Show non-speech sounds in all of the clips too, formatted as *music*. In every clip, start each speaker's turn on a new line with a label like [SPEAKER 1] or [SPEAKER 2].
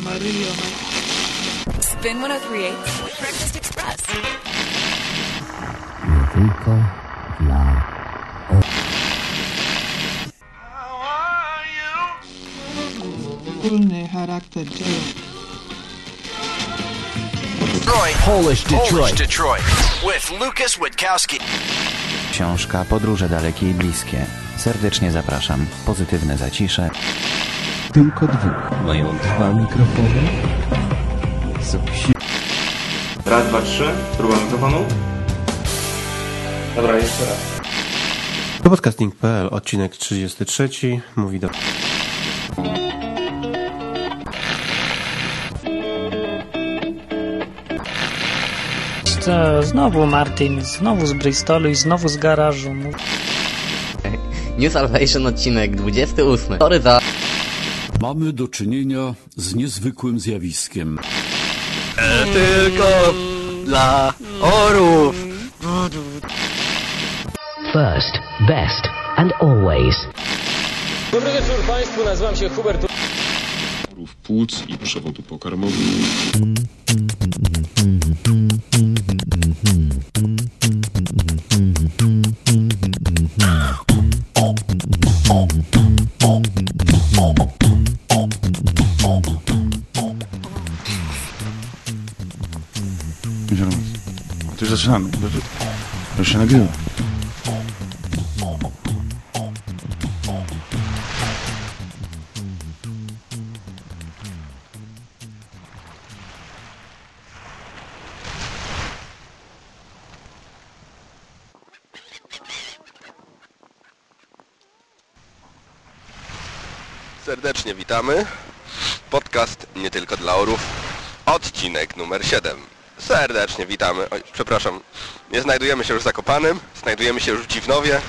[SPEAKER 1] Amarillo, man.
[SPEAKER 2] Spin 1038 Breakfast Express.
[SPEAKER 3] Nie tylko dla
[SPEAKER 1] Wspólny charakter dzieła.
[SPEAKER 4] Detroit.
[SPEAKER 5] Polish Detroit.
[SPEAKER 4] Polish Detroit. With Lucas Witkowski.
[SPEAKER 6] Książka Podróże dalekie i bliskie. Serdecznie zapraszam. Pozytywne zacisze.
[SPEAKER 5] Tylko dwóch. Mają dwa mikrofony. Są si-
[SPEAKER 7] Raz, dwa, trzy. Próba mikrofonu. Dobra, jeszcze raz.
[SPEAKER 8] To podcasting.pl, odcinek 33, mówi do...
[SPEAKER 9] To znowu Martin, znowu z Bristolu i znowu z garażu.
[SPEAKER 10] New Salvation odcinek 28. Sorry za...
[SPEAKER 11] Mamy do czynienia z niezwykłym zjawiskiem.
[SPEAKER 4] Tylko dla orów.
[SPEAKER 3] First, best and always.
[SPEAKER 12] Dobry wieczór Państwu, nazywam się Hubert
[SPEAKER 13] płuc i przewodu pokarmowego.
[SPEAKER 14] Zaczynamy. Już się nagrywa.
[SPEAKER 15] Serdecznie witamy. Podcast nie tylko dla orów. Odcinek numer 7. Serdecznie witamy. Oj, przepraszam. Nie znajdujemy się już w Zakopanym, znajdujemy się już w Dziwnowie.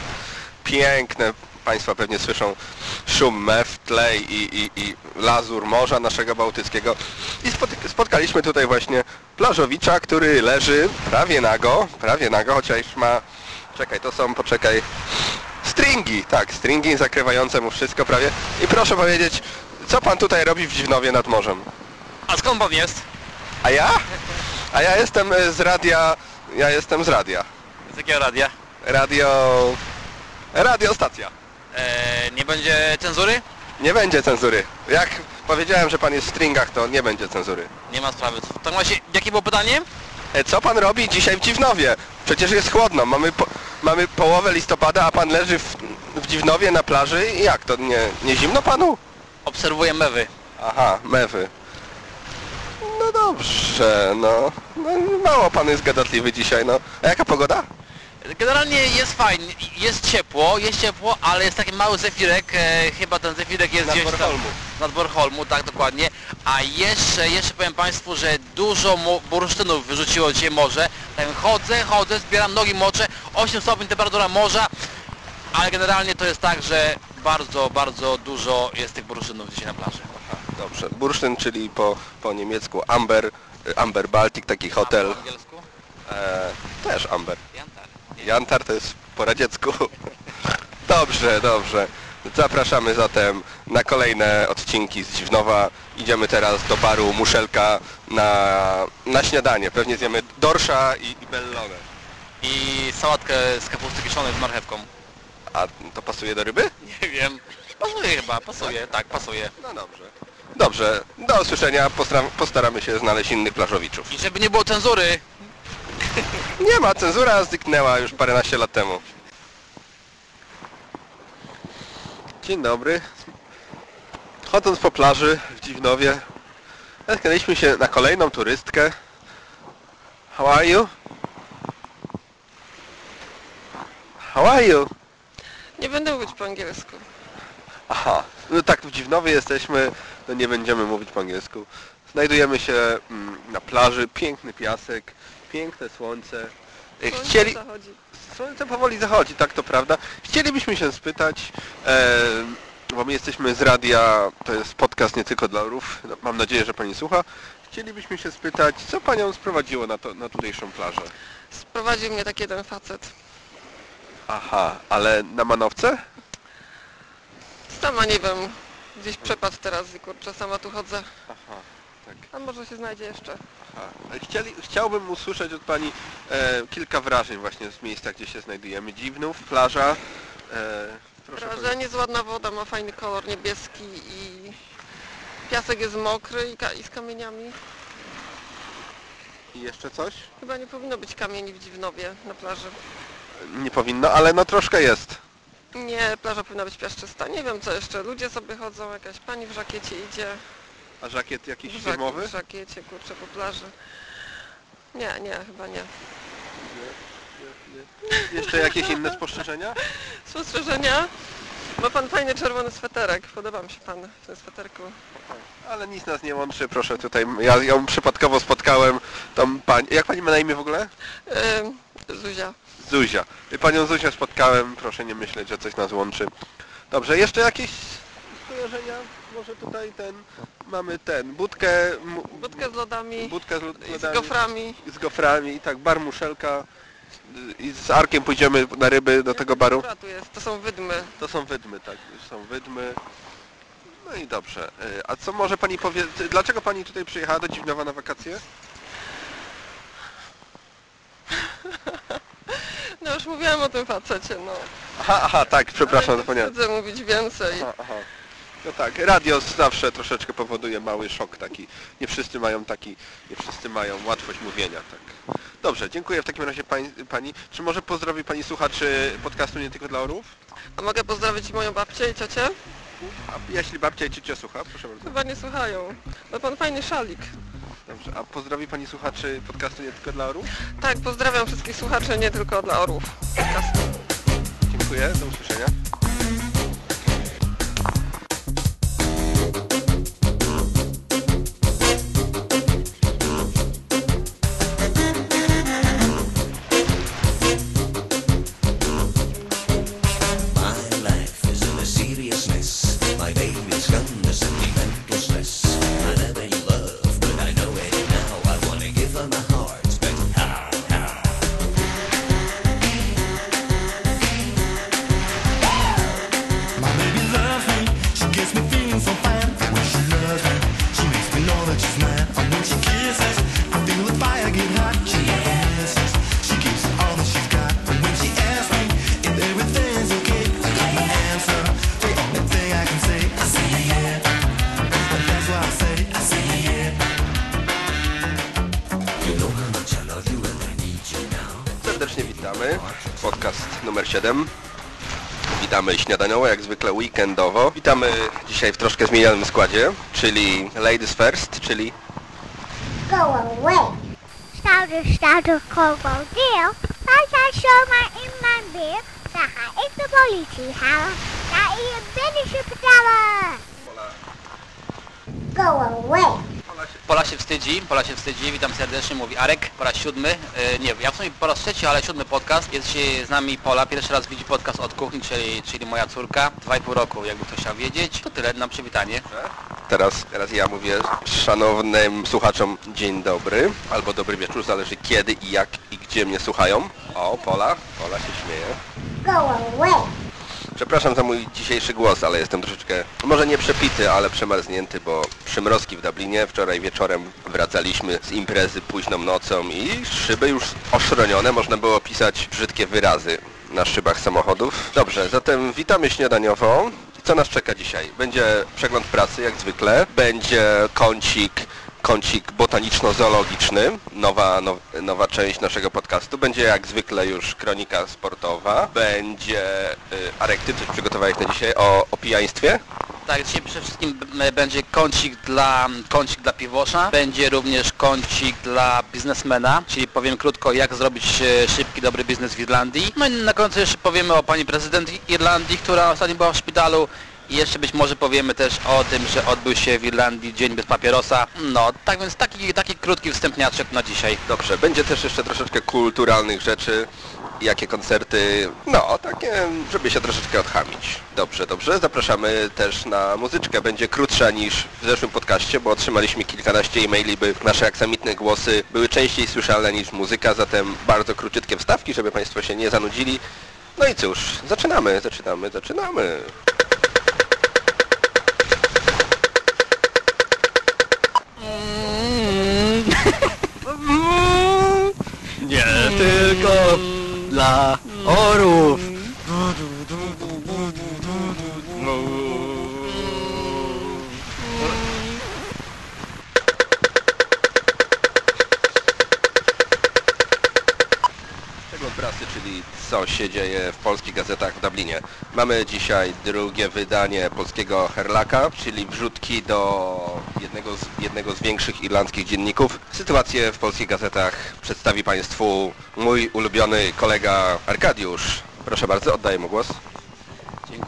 [SPEAKER 15] Piękne, Państwo pewnie słyszą szum mew w tle i, i, i lazur morza naszego bałtyckiego. I spotyk- spotkaliśmy tutaj właśnie plażowicza, który leży prawie nago, prawie nago, chociaż ma... Czekaj, to są, poczekaj, Stringi, tak, stringi zakrywające mu wszystko prawie. I proszę powiedzieć, co pan tutaj robi w Dziwnowie nad morzem?
[SPEAKER 16] A skąd pan jest?
[SPEAKER 15] A ja? A ja jestem e, z radia, ja jestem z radia.
[SPEAKER 16] Z jakiego radia?
[SPEAKER 15] Radio... Radiostacja.
[SPEAKER 16] Eee, nie będzie cenzury?
[SPEAKER 15] Nie będzie cenzury. Jak powiedziałem, że pan jest w stringach, to nie będzie cenzury.
[SPEAKER 16] Nie ma sprawy. Tak właśnie, jakie było pytanie?
[SPEAKER 15] E, Co pan robi dzisiaj w Dziwnowie? Przecież jest chłodno. Mamy, po, mamy połowę listopada, a pan leży w, w Dziwnowie na plaży. I Jak to? Nie, nie zimno panu?
[SPEAKER 16] Obserwuję mewy.
[SPEAKER 15] Aha, mewy. No dobrze, no. no. Mało pan jest gadatliwy dzisiaj, no. A jaka pogoda?
[SPEAKER 16] Generalnie jest fajnie, jest ciepło, jest ciepło, ale jest taki mały zefirek, e, chyba ten zefirek jest
[SPEAKER 15] Nad
[SPEAKER 16] gdzieś tam...
[SPEAKER 15] Bornholmu.
[SPEAKER 16] Nad Bornholmu, tak dokładnie. A jeszcze, jeszcze powiem Państwu, że dużo mo- bursztynów wyrzuciło dzisiaj morze. Tak chodzę, chodzę, zbieram nogi mocze, 8 stopni temperatura morza, ale generalnie to jest tak, że bardzo, bardzo dużo jest tych bursztynów dzisiaj na plaży.
[SPEAKER 15] Dobrze. Bursztyn, czyli po, po niemiecku Amber, Amber Baltic, taki hotel.
[SPEAKER 16] po angielsku?
[SPEAKER 15] E, też Amber.
[SPEAKER 16] Jantar.
[SPEAKER 15] Jantar to jest po radziecku. *laughs* Dobrze, dobrze. Zapraszamy zatem na kolejne odcinki z Dziwnowa. Idziemy teraz do baru Muszelka na, na śniadanie. Pewnie zjemy dorsza i, i bellonę.
[SPEAKER 16] I sałatkę z kapusty kiszonej z marchewką.
[SPEAKER 15] A to pasuje do ryby?
[SPEAKER 16] Nie wiem. Pasuje chyba, pasuje, tak, pasuje.
[SPEAKER 15] No dobrze. Dobrze, do usłyszenia. Postra- postaramy się znaleźć innych plażowiczów.
[SPEAKER 16] I żeby nie było cenzury,
[SPEAKER 15] Nie ma, cenzura zniknęła już paręnaście lat temu. Dzień dobry. Chodząc po plaży w Dziwnowie, natknęliśmy się na kolejną turystkę. How are you? How are you?
[SPEAKER 17] Nie będę mówić po angielsku.
[SPEAKER 15] Aha, no tak w Dziwnowie jesteśmy, to nie będziemy mówić po angielsku. Znajdujemy się mm, na plaży, piękny piasek, piękne słońce. E,
[SPEAKER 17] Słońce
[SPEAKER 15] Chcieli...
[SPEAKER 17] zachodzi.
[SPEAKER 15] Słońce powoli zachodzi, tak to prawda. Chcielibyśmy się spytać, e, bo my jesteśmy z radia, to jest podcast nie tylko dla orów, no, mam nadzieję, że Pani słucha. Chcielibyśmy się spytać, co Panią sprowadziło na, to, na tutejszą plażę?
[SPEAKER 17] Sprowadził mnie taki jeden facet.
[SPEAKER 15] Aha, ale na manowce?
[SPEAKER 17] Sama nie wiem. Gdzieś przepadł teraz i kurczę, sama tu chodzę.
[SPEAKER 15] Aha.
[SPEAKER 17] A może się znajdzie jeszcze.
[SPEAKER 15] Aha. Chcieli, chciałbym usłyszeć od Pani e, kilka wrażeń właśnie z miejsca, gdzie się znajdujemy. Dziwnów, plaża. E, proszę
[SPEAKER 17] Wrażenie jest ładna woda, ma fajny kolor niebieski i piasek jest mokry i, ka- i z kamieniami.
[SPEAKER 15] I jeszcze coś?
[SPEAKER 17] Chyba nie powinno być kamieni w Dziwnowie na plaży.
[SPEAKER 15] Nie powinno, ale no troszkę jest.
[SPEAKER 17] Nie, plaża powinna być piaszczysta. Nie wiem co jeszcze. Ludzie sobie chodzą, jakaś pani w żakiecie idzie.
[SPEAKER 15] A żakiet jakiś
[SPEAKER 17] W,
[SPEAKER 15] firmowy?
[SPEAKER 17] w żakiecie, kurczę, po plaży. Nie, nie, chyba nie.
[SPEAKER 15] Jeszcze jakieś inne spostrzeżenia? *laughs*
[SPEAKER 17] Spostrzeżenia? Ma pan fajny czerwony sweterek. Podoba mi się pan w tym sweterku.
[SPEAKER 15] Ale nic nas nie łączy, proszę tutaj. Ja ją przypadkowo spotkałem, tą pani. Jak pani ma na imię w ogóle?
[SPEAKER 17] Yy, Zuzia.
[SPEAKER 15] Zuzia. Panią Zuzię spotkałem, proszę nie myśleć, że coś nas łączy. Dobrze, jeszcze jakieś skojarzenia? Może tutaj ten, mamy ten, budkę,
[SPEAKER 17] Budkę z lodami.
[SPEAKER 15] budkę z, lod-
[SPEAKER 17] I z
[SPEAKER 15] lodami,
[SPEAKER 17] goframi.
[SPEAKER 15] z goframi, tak, bar muszelka y, i z Arkiem pójdziemy na ryby do tego baru.
[SPEAKER 17] Dobra, tu jest. To są wydmy.
[SPEAKER 15] To są wydmy, tak, są wydmy. No i dobrze. Y, A co może pani powie, dlaczego pani tutaj przyjechała do Dziwnowa na wakacje? *laughs*
[SPEAKER 17] No już mówiłam o tym facecie, no.
[SPEAKER 15] Aha, aha, tak, przepraszam,
[SPEAKER 17] Ale nie
[SPEAKER 15] zapomniałem.
[SPEAKER 17] Chcę mówić więcej.
[SPEAKER 15] Aha, aha. No tak, radio zawsze troszeczkę powoduje mały szok taki. Nie wszyscy mają taki, nie wszyscy mają łatwość mówienia, tak. Dobrze, dziękuję w takim razie pani. pani. Czy może pozdrowi pani słuchaczy podcastu nie tylko dla orów?
[SPEAKER 17] A mogę pozdrowić moją babcię i ciocię?
[SPEAKER 15] A jeśli babcia i ciocia słucha, proszę bardzo.
[SPEAKER 17] Chyba nie słuchają. Ma pan fajny szalik.
[SPEAKER 15] Dobrze, a pozdrowi pani słuchaczy podcastu nie tylko dla orów?
[SPEAKER 17] Tak, pozdrawiam wszystkich słuchaczy, nie tylko dla orłów. Podcastu.
[SPEAKER 15] Dziękuję, do usłyszenia. Witamy śniadaniowo, jak zwykle weekendowo. Witamy dzisiaj w troszkę zmienionym składzie, czyli Ladies First, czyli
[SPEAKER 18] Go away. Stouter, stouter, krokodil. Hij zei zomaar in mijn weer. Dan ga ik de politie halen. Ga in je binnenste vertellen. Go away.
[SPEAKER 16] Pola się wstydzi, Pola się wstydzi, witam serdecznie, mówi Arek, po raz siódmy, e, nie, ja w sumie po raz trzeci, ale siódmy podcast, jest dzisiaj z nami Pola, pierwszy raz widzi podcast od kuchni, czyli, czyli moja córka, dwa i pół roku, jakby ktoś chciał wiedzieć, to tyle na przywitanie.
[SPEAKER 15] Teraz, teraz ja mówię szanownym słuchaczom dzień dobry, albo dobry wieczór, zależy kiedy i jak i gdzie mnie słuchają. O, Pola, Pola się śmieje.
[SPEAKER 18] Go away.
[SPEAKER 15] Przepraszam za mój dzisiejszy głos, ale jestem troszeczkę, może nie przepity, ale przemarznięty, bo przymrozki w Dublinie. Wczoraj wieczorem wracaliśmy z imprezy późną nocą i szyby już oszronione, można było pisać brzydkie wyrazy na szybach samochodów. Dobrze, zatem witamy śniadaniowo. Co nas czeka dzisiaj? Będzie przegląd pracy, jak zwykle. Będzie kącik kącik botaniczno-zoologiczny, nowa, now, nowa część naszego podcastu. Będzie jak zwykle już kronika sportowa. Będzie, y, Arek, ty coś przygotowałeś na dzisiaj o, o pijaństwie?
[SPEAKER 16] Tak, dzisiaj przede wszystkim będzie kącik dla, kącik dla piwosza, będzie również kącik dla biznesmena, czyli powiem krótko jak zrobić e, szybki, dobry biznes w Irlandii. No i na końcu jeszcze powiemy o pani prezydent Irlandii, która ostatnio była w szpitalu i jeszcze być może powiemy też o tym, że odbył się w Irlandii dzień bez papierosa. No, tak więc taki, taki krótki wstępniaczek na dzisiaj.
[SPEAKER 15] Dobrze, będzie też jeszcze troszeczkę kulturalnych rzeczy, jakie koncerty, no takie, żeby się troszeczkę odchamić. Dobrze, dobrze, zapraszamy też na muzyczkę, będzie krótsza niż w zeszłym podcaście, bo otrzymaliśmy kilkanaście e-maili, by nasze aksamitne głosy były częściej słyszalne niż muzyka, zatem bardzo króciutkie wstawki, żeby Państwo się nie zanudzili. No i cóż, zaczynamy, zaczynamy, zaczynamy.
[SPEAKER 19] Tylko dla orów. Przegląd prasy, czyli co się dzieje polskich gazetach w Dublinie. Mamy dzisiaj drugie wydanie polskiego Herlaka, czyli wrzutki do jednego z, jednego z większych irlandzkich dzienników. Sytuację w polskich gazetach przedstawi Państwu mój ulubiony kolega Arkadiusz. Proszę bardzo, oddaję mu głos.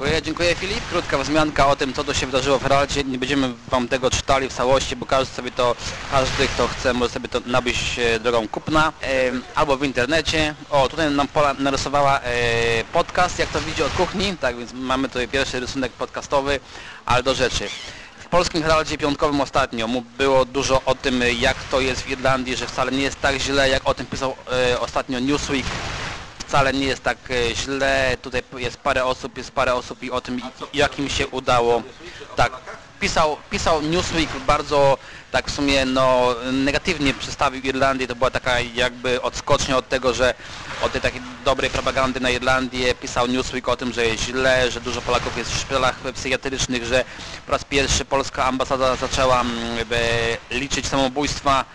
[SPEAKER 16] Dziękuję, dziękuję Filip. Krótka wzmianka o tym, co to się wydarzyło w Heraldzie. Nie będziemy Wam tego czytali w całości, bo każdy sobie to, każdy kto chce, może sobie to nabyć e, drogą kupna em, albo w internecie. O, tutaj nam Pola narysowała e, podcast, jak to widzi od kuchni, tak więc mamy tutaj pierwszy rysunek podcastowy, ale do rzeczy. W polskim Heraldzie Piątkowym ostatnio było dużo o tym, jak to jest w Irlandii, że wcale nie jest tak źle, jak o tym pisał e, ostatnio Newsweek wcale nie jest tak e, źle, tutaj jest parę osób, jest parę osób i o tym jak im się udało. Tak, pisał, pisał Newsweek bardzo tak w sumie no negatywnie przedstawił Irlandię, to była taka jakby odskocznia od tego, że od tej takiej dobrej propagandy na Irlandię pisał Newsweek o tym, że jest źle, że dużo Polaków jest w szpitalach psychiatrycznych, że po raz pierwszy polska ambasada zaczęła mm, liczyć samobójstwa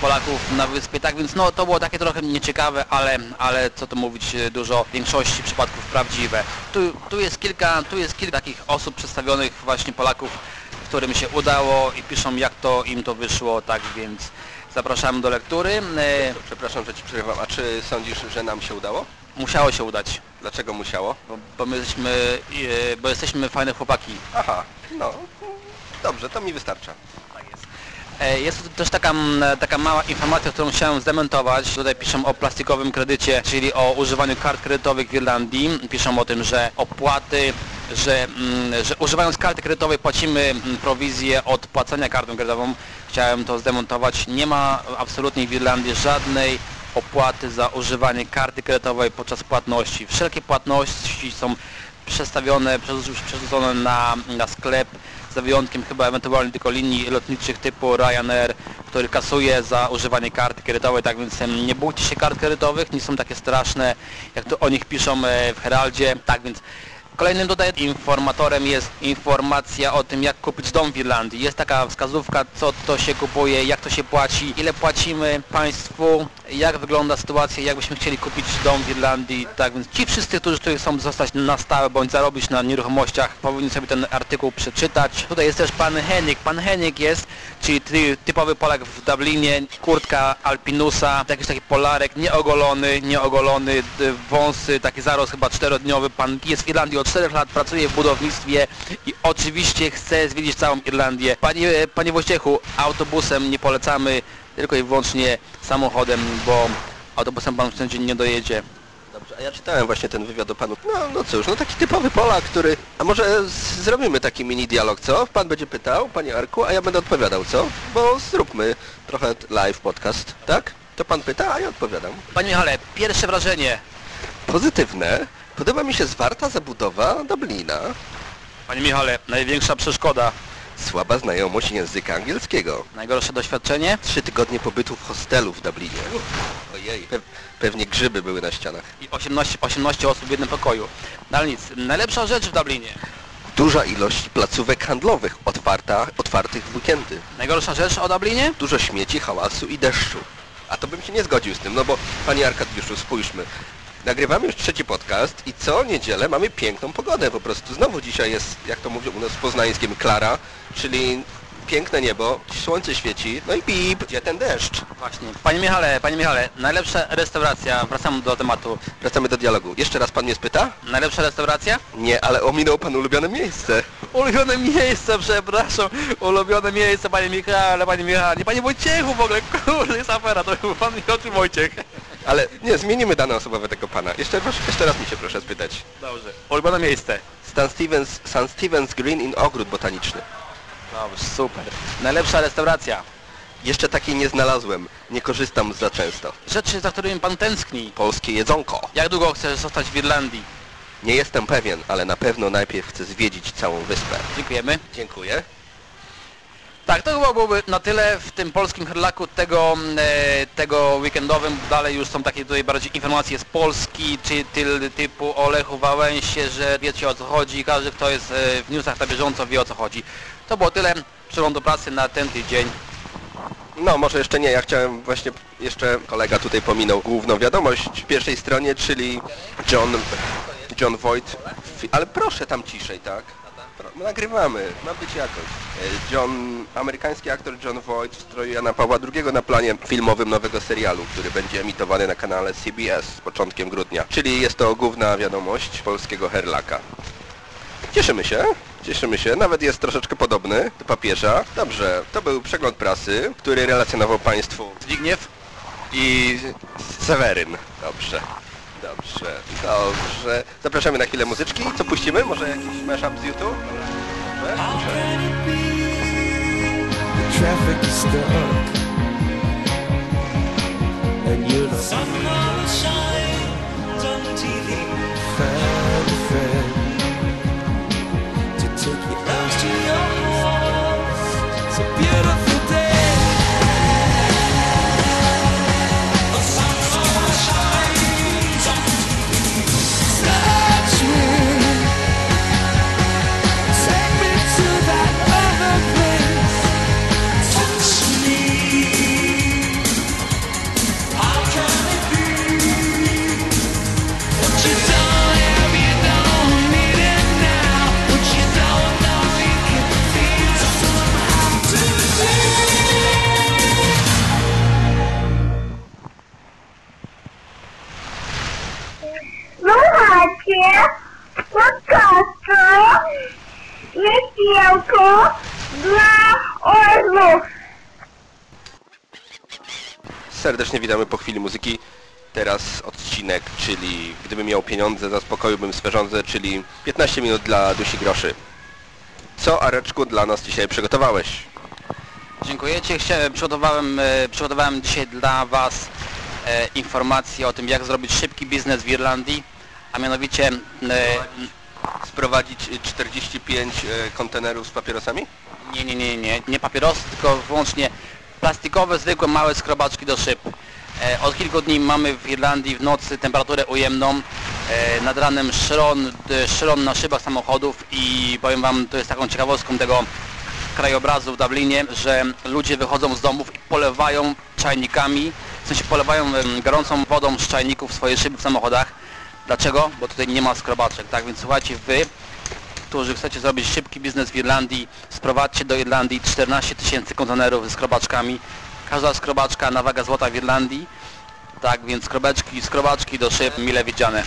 [SPEAKER 16] Polaków na wyspie, tak więc no to było takie trochę nieciekawe, ale, ale co tu mówić, e, dużo w większości przypadków prawdziwe. Tu, tu jest kilka, tu jest kilka takich osób przedstawionych właśnie Polaków, którym się udało i piszą jak to im to wyszło, tak więc zapraszamy do lektury. E,
[SPEAKER 15] Przepraszam, że Ci przerywam. A czy sądzisz, że nam się udało?
[SPEAKER 16] Musiało się udać,
[SPEAKER 15] Dlaczego musiało?
[SPEAKER 16] bo, bo my jesteśmy, e, bo jesteśmy fajne chłopaki.
[SPEAKER 15] Aha, no. Dobrze, to mi wystarcza.
[SPEAKER 16] E, Jest też taka, taka mała informacja, którą chciałem zdementować. Tutaj piszą o plastikowym kredycie, czyli o używaniu kart kredytowych w Irlandii. Piszą o tym, że opłaty, że, że używając karty kredytowej płacimy prowizję od płacenia kartą kredytową. Chciałem to zdemontować. Nie ma absolutnie w Irlandii żadnej opłaty za używanie karty kredytowej podczas płatności. Wszelkie płatności są przestawione, przerzu- przerzucone na, na sklep, za wyjątkiem chyba ewentualnie tylko linii lotniczych typu Ryanair, który kasuje za używanie karty kredytowej, tak więc nie bójcie się kart kredytowych, nie są takie straszne, jak to o nich piszą e, w Heraldzie, tak więc Kolejnym tutaj informatorem jest informacja o tym, jak kupić dom w Irlandii. Jest taka wskazówka, co to się kupuje, jak to się płaci, ile płacimy państwu, jak wygląda sytuacja, jakbyśmy chcieli kupić dom w Irlandii. Tak więc ci wszyscy, którzy tutaj chcą zostać na stałe bądź zarobić na nieruchomościach, powinni sobie ten artykuł przeczytać. Tutaj jest też pan Henik. Pan Henik jest, czyli ty, typowy Polak w Dublinie, kurtka Alpinusa, jakiś taki polarek, nieogolony, nieogolony, wąsy, taki zarost chyba czterodniowy. Pan jest w Irlandii od 4 lat, pracuje w budownictwie i oczywiście chce zwiedzić całą Irlandię. Panie, panie Wojciechu, autobusem nie polecamy, tylko i wyłącznie samochodem, bo autobusem pan wszędzie nie dojedzie.
[SPEAKER 15] Dobrze, a ja czytałem właśnie ten wywiad o panu. No, no cóż, no taki typowy Polak, który... A może z- zrobimy taki mini dialog, co? Pan będzie pytał, panie Arku, a ja będę odpowiadał, co? Bo zróbmy trochę live podcast, tak? To pan pyta, a ja odpowiadam.
[SPEAKER 16] Panie Michale, pierwsze wrażenie.
[SPEAKER 15] Pozytywne. Podoba mi się zwarta zabudowa Dublina.
[SPEAKER 16] Panie Michale, największa przeszkoda.
[SPEAKER 15] Słaba znajomość języka angielskiego.
[SPEAKER 16] Najgorsze doświadczenie?
[SPEAKER 15] Trzy tygodnie pobytu w hostelu w Dublinie. Ojej, pe pewnie grzyby były na ścianach.
[SPEAKER 16] I 18, 18 osób w jednym pokoju. No ale nic, najlepsza rzecz w Dublinie.
[SPEAKER 15] Duża ilość placówek handlowych otwarta, otwartych w weekendy.
[SPEAKER 16] Najgorsza rzecz o Dublinie?
[SPEAKER 15] Dużo śmieci, hałasu i deszczu. A to bym się nie zgodził z tym, no bo panie Arkadiuszu, spójrzmy. Nagrywamy już trzeci podcast i co niedzielę mamy piękną pogodę po prostu. Znowu dzisiaj jest, jak to mówią u nas w poznańskim, Klara, czyli piękne niebo, słońce świeci, no i pip, gdzie ten deszcz?
[SPEAKER 16] Właśnie. Panie Michale, panie Michale, najlepsza restauracja, wracamy do tematu.
[SPEAKER 15] Wracamy do dialogu. Jeszcze raz pan mnie spyta?
[SPEAKER 16] Najlepsza restauracja?
[SPEAKER 15] Nie, ale ominął pan ulubione miejsce.
[SPEAKER 16] Ulubione miejsce, przepraszam. Ulubione miejsce, panie Michale, panie Michale, panie Wojciechu w ogóle, kurde, jest afera, to był pan Piotr Wojciech.
[SPEAKER 15] Ale nie, zmienimy dane osobowe tego pana. Jeszcze, proszę, jeszcze raz mi się proszę spytać.
[SPEAKER 16] Dobrze. Ulubione miejsce.
[SPEAKER 15] Stan Stevens, St. Stevens Green in Ogród Botaniczny.
[SPEAKER 16] Dobrze, super. Najlepsza restauracja.
[SPEAKER 15] Jeszcze takiej nie znalazłem. Nie korzystam za często.
[SPEAKER 16] Rzeczy, za którymi pan tęskni.
[SPEAKER 15] Polskie jedzonko.
[SPEAKER 16] Jak długo chcesz zostać w Irlandii?
[SPEAKER 15] Nie jestem pewien, ale na pewno najpierw chcę zwiedzić całą wyspę.
[SPEAKER 16] Dziękujemy.
[SPEAKER 15] Dziękuję.
[SPEAKER 16] Tak, to chyba byłoby na tyle w tym polskim herlaku tego, e, tego weekendowym. Dalej już są takie tutaj bardziej informacje z Polski, czy tyl, typu o Lechu Wałęsie, że wiecie o co chodzi. Każdy, kto jest e, w newsach na bieżąco wie o co chodzi. To było tyle. Przegląd do pracy na ten tydzień.
[SPEAKER 15] No, może jeszcze nie. Ja chciałem właśnie, jeszcze kolega tutaj pominął główną wiadomość w pierwszej stronie, czyli John, John Voight. Ale proszę tam ciszej, tak? Pro- Nagrywamy, ma być jakoś. E, John, amerykański aktor John Voight w stroju Jana Pawła II na planie filmowym nowego serialu, który będzie emitowany na kanale CBS z początkiem grudnia. Czyli jest to główna wiadomość polskiego herlaka. Cieszymy się, cieszymy się. Nawet jest troszeczkę podobny do papieża. Dobrze, to był przegląd prasy, który relacjonował Państwu
[SPEAKER 16] Zbigniew
[SPEAKER 15] i Seweryn. Dobrze, dobrze, dobrze. Zapraszamy na chwilę muzyczki. Co puścimy? Może jakiś mashup z YouTube? Dobrze, dobrze. Serdecznie witamy po chwili muzyki. Teraz odcinek, czyli gdybym miał pieniądze, zaspokoiłbym swe żądze, czyli 15 minut dla dusi groszy. Co, Areczku, dla nas dzisiaj przygotowałeś?
[SPEAKER 16] Dziękuję Ci. Przygotowałem, e, przygotowałem dzisiaj dla Was e, informacje o tym, jak zrobić szybki biznes w Irlandii, a mianowicie e,
[SPEAKER 15] Sprowadzić y, 45 y, kontenerów z papierosami?
[SPEAKER 16] nie, nie, nie, nie, nie papierosy, tylko wyłącznie plastikowe, zwykłe, małe skrobaczki do szyb. E, Od kilku dni mamy w Irlandii w nocy temperaturę ujemną, e, nad ranem szron, d- szron na szybach samochodów i powiem Wam, to jest taką ciekawostką tego krajobrazu w Dublinie, że ludzie wychodzą z domów i polewają czajnikami, w sensie polewają gorącą wodą z czajników swoje szyby w samochodach. Dlaczego? Bo tutaj nie ma skrobaczek, tak więc słuchajcie, Wy, którzy chcecie zrobić szybki biznes w Irlandii, sprowadźcie do Irlandii 14 tysięcy kontenerów ze skrobaczkami. Każda skrobaczka na wagę złota w Irlandii. Tak, więc skrobeczki, skrobaczki do szyb mile widziane.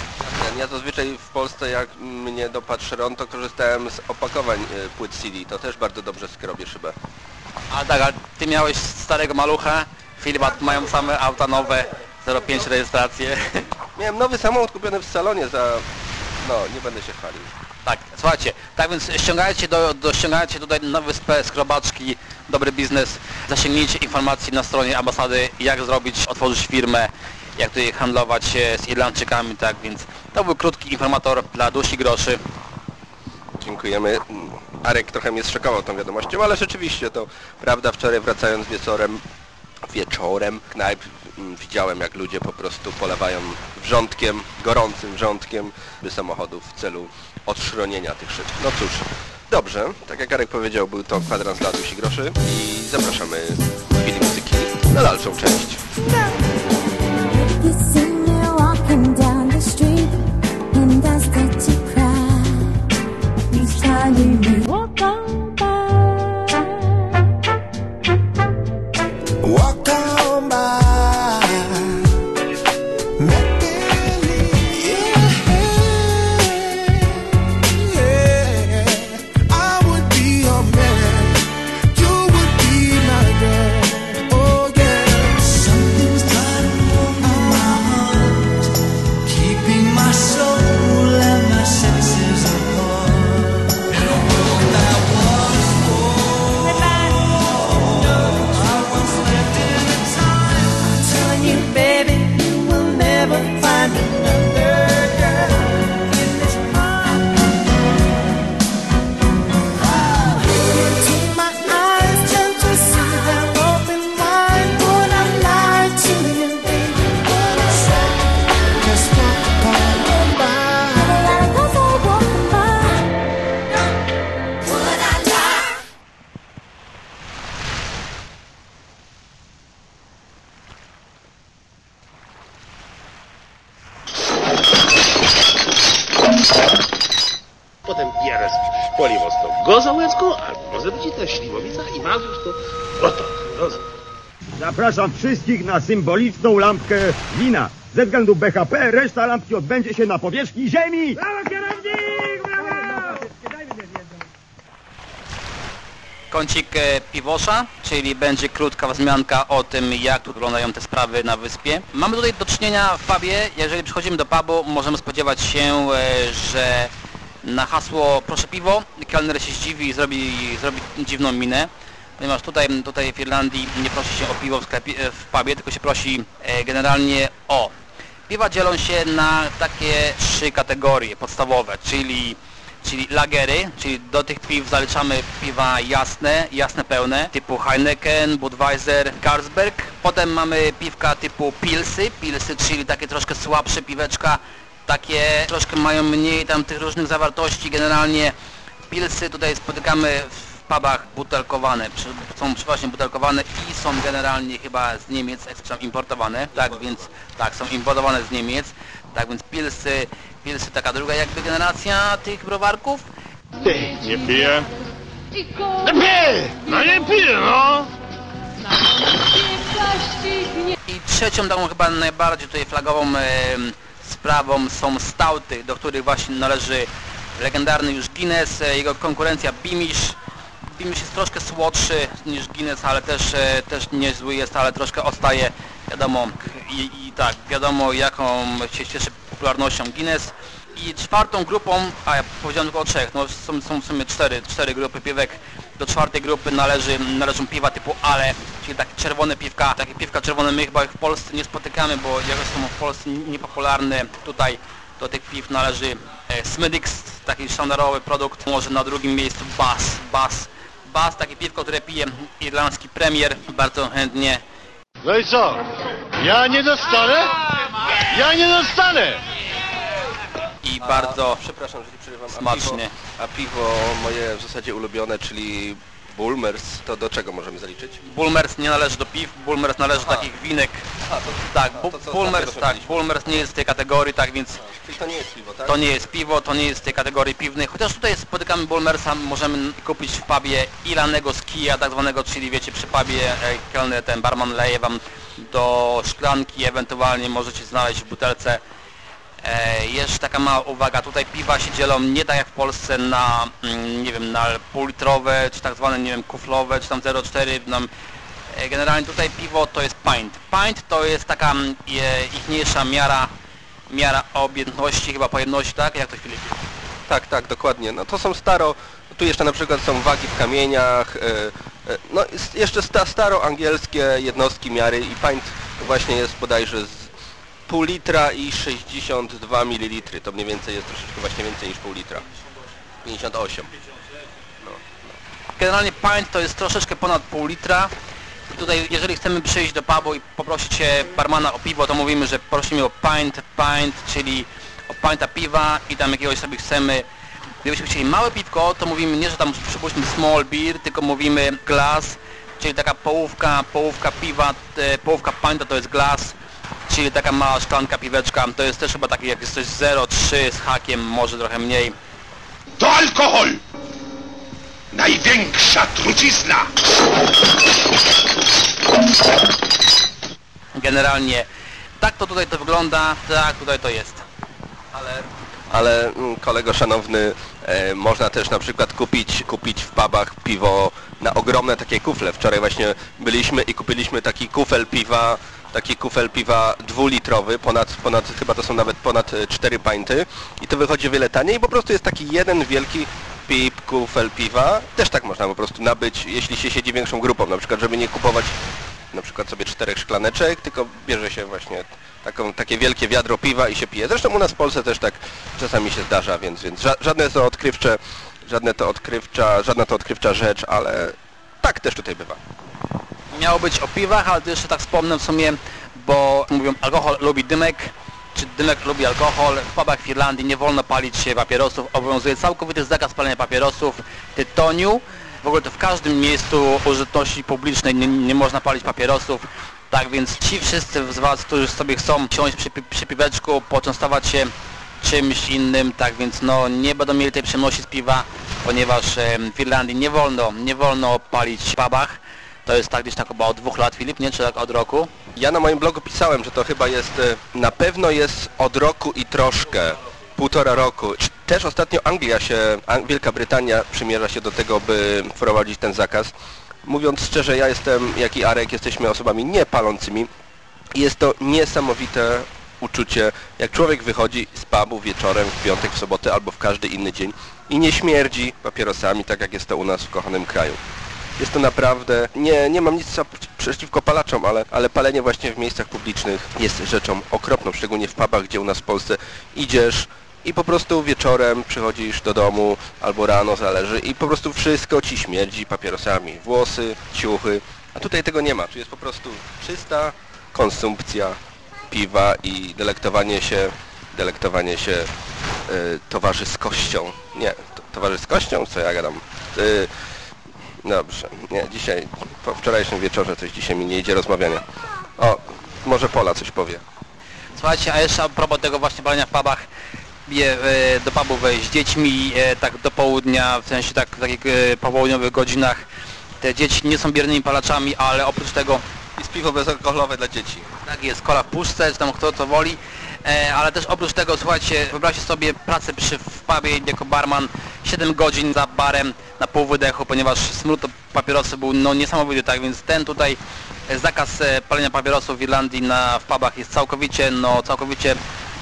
[SPEAKER 15] Ja zazwyczaj w Polsce, jak mnie dopadł szron, to korzystałem z opakowań y, płyt CD. To też bardzo dobrze skrobię szybę.
[SPEAKER 16] A tak, a ty miałeś starego malucha, Filipa mają same auta nowe, 05 rejestracje.
[SPEAKER 15] Miałem nowy samochód kupiony w salonie za... No, nie będę się chwalił.
[SPEAKER 16] Tak, słuchajcie, tak więc ściągajcie, do, do, ściągajcie tutaj na wyspę skrobaczki, dobry biznes, zasięgnijcie informacji na stronie ambasady, jak zrobić, otworzyć firmę, jak tutaj handlować e, z Irlandczykami, tak więc to był krótki informator dla dusi groszy.
[SPEAKER 15] Dziękujemy. Arek trochę mnie zszokował tą wiadomością, ale rzeczywiście to prawda, wczoraj wracając wieczorem, wieczorem knajp mm, widziałem jak ludzie po prostu polewają wrzątkiem, gorącym wrzątkiem samochodów w celu odszronienia tych szyb. No cóż, dobrze, tak jak Arek powiedział, był to kwadrans dla dusi groszy i zapraszamy w chwili muzyki na dalszą część.
[SPEAKER 20] You see me
[SPEAKER 21] Zapraszam wszystkich na symboliczną lampkę wina. Ze względu BHP reszta lampki odbędzie się na powierzchni ziemi. Brawo kierownik! Brawo!
[SPEAKER 16] Kącik e, piwosza, czyli będzie krótka wzmianka o tym, jak wyglądają te sprawy na wyspie. Mamy tutaj do czynienia w pubie. Jeżeli przychodzimy do pubu, możemy spodziewać się, e, że na hasło proszę piwo, kelner się zdziwi i zrobi, zrobi dziwną minę. Ponieważ tutaj, tutaj w Irlandii nie prosi się o piwo w, sklepie, e, w pubie, tylko się prosi e, generalnie o. Piwa dzielą się na takie trzy kategorie podstawowe, czyli czyli lagery, czyli do tych piw zaliczamy piwa jasne, jasne pełne, typu Heineken, Budweiser, Carlsberg. Potem mamy piwka typu pilsy, pilsy, czyli takie troszkę słabsze piweczka, takie troszkę mają mniej tam tych różnych zawartości. Generalnie pilsy tutaj spotykamy w pubach butelkowane, przy- są przeważnie butelkowane i są generalnie chyba z Niemiec, są importowane, tak więc tak, są importowane z Niemiec, tak więc pilsy, pilsy taka druga jakby generacja tych browarków.
[SPEAKER 22] Ty, nie piję. No piję! No nie piję, no!
[SPEAKER 16] I trzecią taką chyba najbardziej tutaj flagową em, sprawą są stauty, do których właśnie należy legendarny już Guinness, e, jego konkurencja Bimish. Bimish jest troszkę słodszy niż Guinness, ale też, e, też niezły jest, ale troszkę odstaje, wiadomo, i, i tak, wiadomo jaką się cieszy popularnością Guinness. I czwartą grupą, a ja powiedziałem tylko o trzech, no są, są w sumie cztery, cztery grupy piwek. Do czwartej grupy należy, należą piwa typu ale, czyli takie czerwone piwka. Takie piwka czerwone my chyba ich w Polsce nie spotykamy, bo jakoś są w Polsce niepopularne. Tutaj do tych piw należy e, Smithix, taki sztandarowy produkt. Może na drugim miejscu Bass. Bass, Bass takie piwko, które pije irlandzki premier bardzo chętnie.
[SPEAKER 22] No i co? Ja nie dostanę? Ja nie dostanę!
[SPEAKER 16] I bardzo
[SPEAKER 15] Przepraszam, że ci przerywam.
[SPEAKER 16] smacznie.
[SPEAKER 15] A piwo, a piwo moje w zasadzie ulubione, czyli Bulmers, to do czego możemy zaliczyć?
[SPEAKER 16] Bulmers nie należy do piw, Bulmers należy do takich winek.
[SPEAKER 15] A, to,
[SPEAKER 16] Tak, bu-
[SPEAKER 15] to co
[SPEAKER 16] Bulmers, tak? Bulmers nie jest z tej kategorii, tak więc
[SPEAKER 15] Czyli to nie jest piwo, tak?
[SPEAKER 16] to nie jest piwo, to nie jest z tej kategorii piwnej. Chociaż tutaj spotykamy Bulmersa, możemy kupić w pubie ilanego z kija, tak zwanego, czyli wiecie, przy pubie kelner, ten barman leje wam do szklanki, ewentualnie możecie znaleźć w butelce E, jeszcze taka mała uwaga, tutaj piwa się dzielą nie tak jak w Polsce na, mm, nie wiem, na półlitrowe, czy tak zwane, nie wiem, kuflowe, czy tam 0,4, nam, e, generalnie tutaj piwo to jest pint. Pint to jest taka mm, ichniejsza miara, miara objętności, chyba pojemności, tak? Jak to Filip?
[SPEAKER 15] Tak, tak, dokładnie. No to są staro, tu jeszcze na przykład są wagi w kamieniach, e, e, no jeszcze sta, staroangielskie jednostki miary i pint właśnie jest bodajże z pół litra i 62 ml. To mniej więcej jest troszeczkę właśnie więcej niż pół litra. 58.
[SPEAKER 16] Generalnie pint to jest troszeczkę ponad pół litra. Tutaj jeżeli chcemy przyjść do pubu i poprosić się barmana o piwo, to mówimy, że prosimy o pint, pint, czyli o pinta piwa i tam jakiegoś sobie chcemy. Gdybyśmy chcieli małe piwko, to mówimy nie, że tam przypuśćmy small beer, tylko mówimy glass, czyli taka połówka, połówka piwa, połówka pinta to jest glass, czyli taka mała szklanka piweczka. To jest też chyba takie jak jest coś 0,3 z hakiem, może trochę mniej.
[SPEAKER 22] To alkohol! Największa trucizna!
[SPEAKER 16] Generalnie tak to tutaj to wygląda, tak tutaj to jest.
[SPEAKER 15] Ale, ale mm, kolego szanowny, e, można też na przykład kupić, kupić w pubach piwo na ogromne takie kufle. Wczoraj właśnie byliśmy i kupiliśmy taki kufel piwa, taki kufel piwa dwulitrowy, ponad, ponad chyba to są nawet ponad e, 4 pinty i to wychodzi wiele taniej po prostu jest taki jeden wielki pip, kufel piwa. Też tak można po prostu nabyć, jeśli się siedzi większą grupą, na przykład żeby nie kupować na przykład sobie czterech szklaneczek, tylko bierze się właśnie taką, takie wielkie wiadro piwa i się pije. Zresztą u nas w Polsce też tak czasami się zdarza, więc, więc ża żadne to odkrywcze, żadne to odkrywcza, żadna to odkrywcza rzecz, ale tak też tutaj bywa.
[SPEAKER 16] Miało być o piwach, ale to jeszcze tak wspomnę w sumie, bo mówią alkohol lubi dymek, czy dymek lubi alkohol. W pubach w Irlandii nie wolno palić się papierosów, obowiązuje całkowity zakaz palenia papierosów, tytoniu. W ogóle to w każdym miejscu użyteczności publicznej nie, nie można palić papierosów. Tak więc ci wszyscy z Was, którzy sobie chcą siąść przy, przy piweczku, poczęstować się czymś innym, tak więc no nie będą mieli tej przyjemności z piwa, ponieważ w Irlandii nie wolno, nie wolno palić w pubach. To jest tak gdzieś tak około od dwóch lat, Filip, nie? Czy tak od roku?
[SPEAKER 15] Ja na moim blogu pisałem, że to chyba jest, e, na pewno jest od roku i troszkę, półtora roku. Też ostatnio Anglia się, Wielka Brytania przymierza się do tego, by wprowadzić ten zakaz. Mówiąc szczerze, ja jestem, jak i Arek, jesteśmy osobami niepalącymi. I jest to niesamowite uczucie, jak człowiek wychodzi z pubu wieczorem, w piątek, w sobotę albo w każdy inny dzień i nie śmierdzi papierosami, tak jak jest to u nas w kochanym kraju. Jest to naprawdę, nie, nie mam nic przeciwko palaczom, ale, ale palenie właśnie w miejscach publicznych jest rzeczą okropną, szczególnie w pubach, gdzie u nas w Polsce idziesz i po prostu wieczorem przychodzisz do domu albo rano, zależy, i po prostu wszystko ci śmierdzi papierosami. Włosy, ciuchy, a tutaj tego nie ma. Tu jest po prostu czysta konsumpcja piwa i delektowanie się, delektowanie się y, towarzyskością. Nie, to, towarzyskością? Co ja gadam? Y, Dobrze. Nie, dzisiaj, po wczorajszym wieczorze coś dzisiaj mi nie idzie rozmawiania. O, może Pola coś powie.
[SPEAKER 16] Słuchajcie, a jeszcze a propos tego właśnie palenia w pubach, je, e, do pubu wejść z dziećmi e, tak do południa, w sensie tak w takich e, popołudniowych godzinach. Te dzieci nie są biernymi palaczami, ale oprócz tego
[SPEAKER 15] Jest piwo bezalkoholowe dla dzieci.
[SPEAKER 16] tak jest kola w puszce, czy tam kto to woli. E, ale też oprócz tego, słuchajcie, wyobraźcie sobie pracę przy, w pubie jako barman 7 godzin za barem na pół wydechu, ponieważ smród papierosy był no niesamowity, tak więc ten tutaj zakaz e, palenia papierosów w Irlandii na, w pubach jest całkowicie, no całkowicie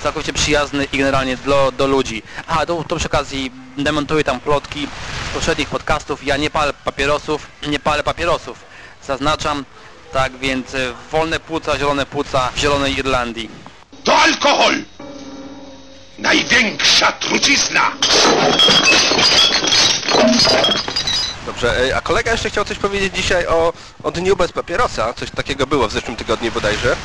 [SPEAKER 16] całkowicie przyjazny i generalnie do, do ludzi. A, to, to przy okazji demontuję tam plotki poprzednich podcastów. Ja nie palę papierosów, nie palę papierosów. Zaznaczam, tak więc e, wolne płuca, zielone płuca w zielonej Irlandii.
[SPEAKER 22] To alkohol! Największa trucizna!
[SPEAKER 15] Dobrze, a kolega jeszcze chciał coś powiedzieć dzisiaj o, o dniu bez papierosa. Coś takiego było w zeszłym tygodniu bodajże.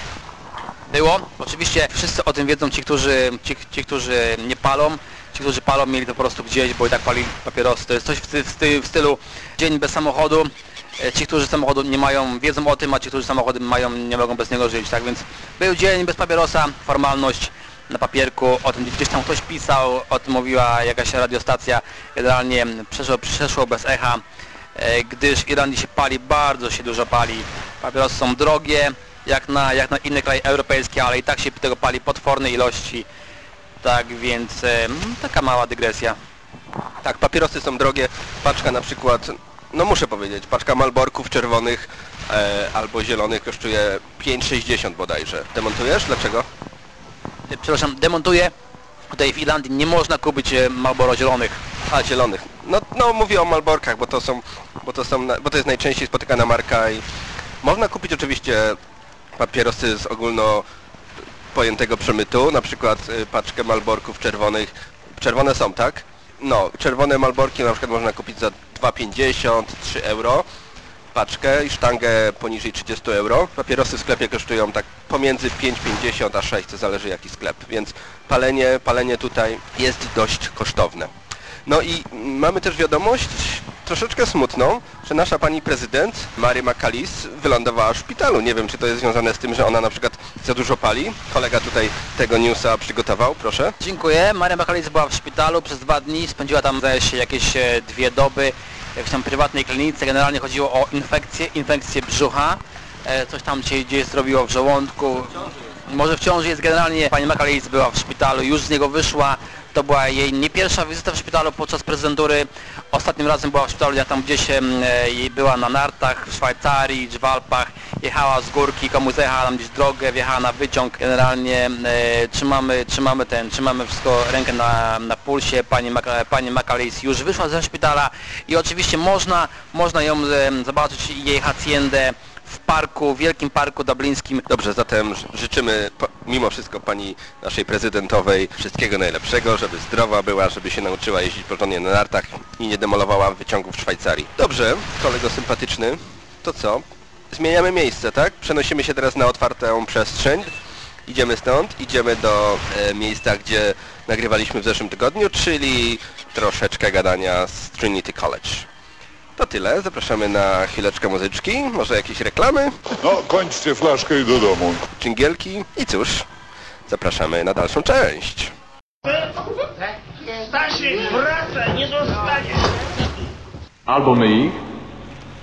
[SPEAKER 16] Było. Oczywiście wszyscy o tym wiedzą, ci którzy, ci, ci, którzy nie palą. Ci, którzy palą, mieli to po prostu gdzieś, bo i tak pali papierosy. To jest coś w, w, w stylu dzień bez samochodu. E, Ci, którzy samochodu nie mają, wiedzą o tym, a ci, którzy samochody mają, nie mogą bez niego żyć. Tak więc był dzień bez papierosa, formalność na papierku, o tym gdzieś tam ktoś pisał, o tym mówiła jakaś radiostacja, generalnie przeszło, przeszło bez echa, e, gdyż w Irlandii się pali, bardzo się dużo pali. Papierosy są drogie, jak na, jak na inne kraje europejskie, ale i tak się tego pali potworne ilości. Tak więc e, taka mała dygresja.
[SPEAKER 15] Tak, papierosy są drogie. Paczka na przykład, no muszę powiedzieć, paczka Malborków czerwonych e, albo zielonych kosztuje 5,60 bodajże. Demontujesz? Dlaczego?
[SPEAKER 16] E, Przepraszam, demontuję. Tutaj w Irlandii nie można kupić e, Marlboro zielonych.
[SPEAKER 15] A, zielonych. No, no mówię o Malborkach, bo to są, bo to są, na- bo to jest najczęściej spotykana marka i można kupić oczywiście papierosy z ogólno pojętego przemytu, na przykład y, paczkę Malborków czerwonych. Czerwone są, tak? No, czerwone Malborki na przykład można kupić za 2,50, 3 euro paczkę i sztangę poniżej 30 euro. Papierosy w sklepie kosztują tak pomiędzy 5,50 a 6, to zależy jaki sklep, więc palenie, palenie tutaj jest dość kosztowne. No i mamy też wiadomość troszeczkę smutną, że nasza pani prezydent, Mary McAllis, wylądowała w szpitalu. Nie wiem, czy to jest związane z tym, że ona na przykład za dużo pali. Kolega tutaj tego newsa przygotował, proszę.
[SPEAKER 16] Dziękuję. Maria Machalic była w szpitalu przez dwa dni, spędziła tam zdaje się jakieś e, dwie doby w tam prywatnej klinice. Generalnie chodziło o infekcję, infekcję brzucha. E, Coś tam się gdzieś zrobiło w żołądku. Może w ciąży jest generalnie, pani Makalic była w szpitalu, już z niego wyszła. To była jej nie pierwsza wizyta w szpitalu podczas prezydentury. Ostatnim razem była w szpitalu, jak tam gdzieś em, e, jej była na nartach w Szwajcarii w Alpach. Jechała z górki, komuś zajechała tam gdzieś drogę, wjechała na wyciąg. Generalnie e, trzymamy, trzymamy ten, trzymamy wszystko, rękę na, na pulsie. Pani, pani Makalic już wyszła ze szpitala i oczywiście można, można ją zobaczyć, jej haciendę w parku, wielkim parku dublińskim.
[SPEAKER 15] Dobrze, zatem ży- życzymy mimo wszystko pani naszej prezydentowej wszystkiego najlepszego, żeby zdrowa była, żeby się nauczyła jeździć porządnie na nartach i nie demolowała wyciągów w Szwajcarii. Dobrze, kolego sympatyczny, to co? Zmieniamy miejsce, tak? Przenosimy się teraz na otwartą przestrzeń. Idziemy stąd, idziemy do e, miejsca, gdzie nagrywaliśmy w zeszłym tygodniu, czyli troszeczkę gadania z Trinity College. To tyle, zapraszamy na chwileczkę muzyczki, może jakieś reklamy?
[SPEAKER 13] No, kończcie flaszkę i do domu.
[SPEAKER 15] dżingielki i cóż, zapraszamy na dalszą część.
[SPEAKER 22] Stasiek, wracaj, nie dostaniesz!
[SPEAKER 23] Albo my ich,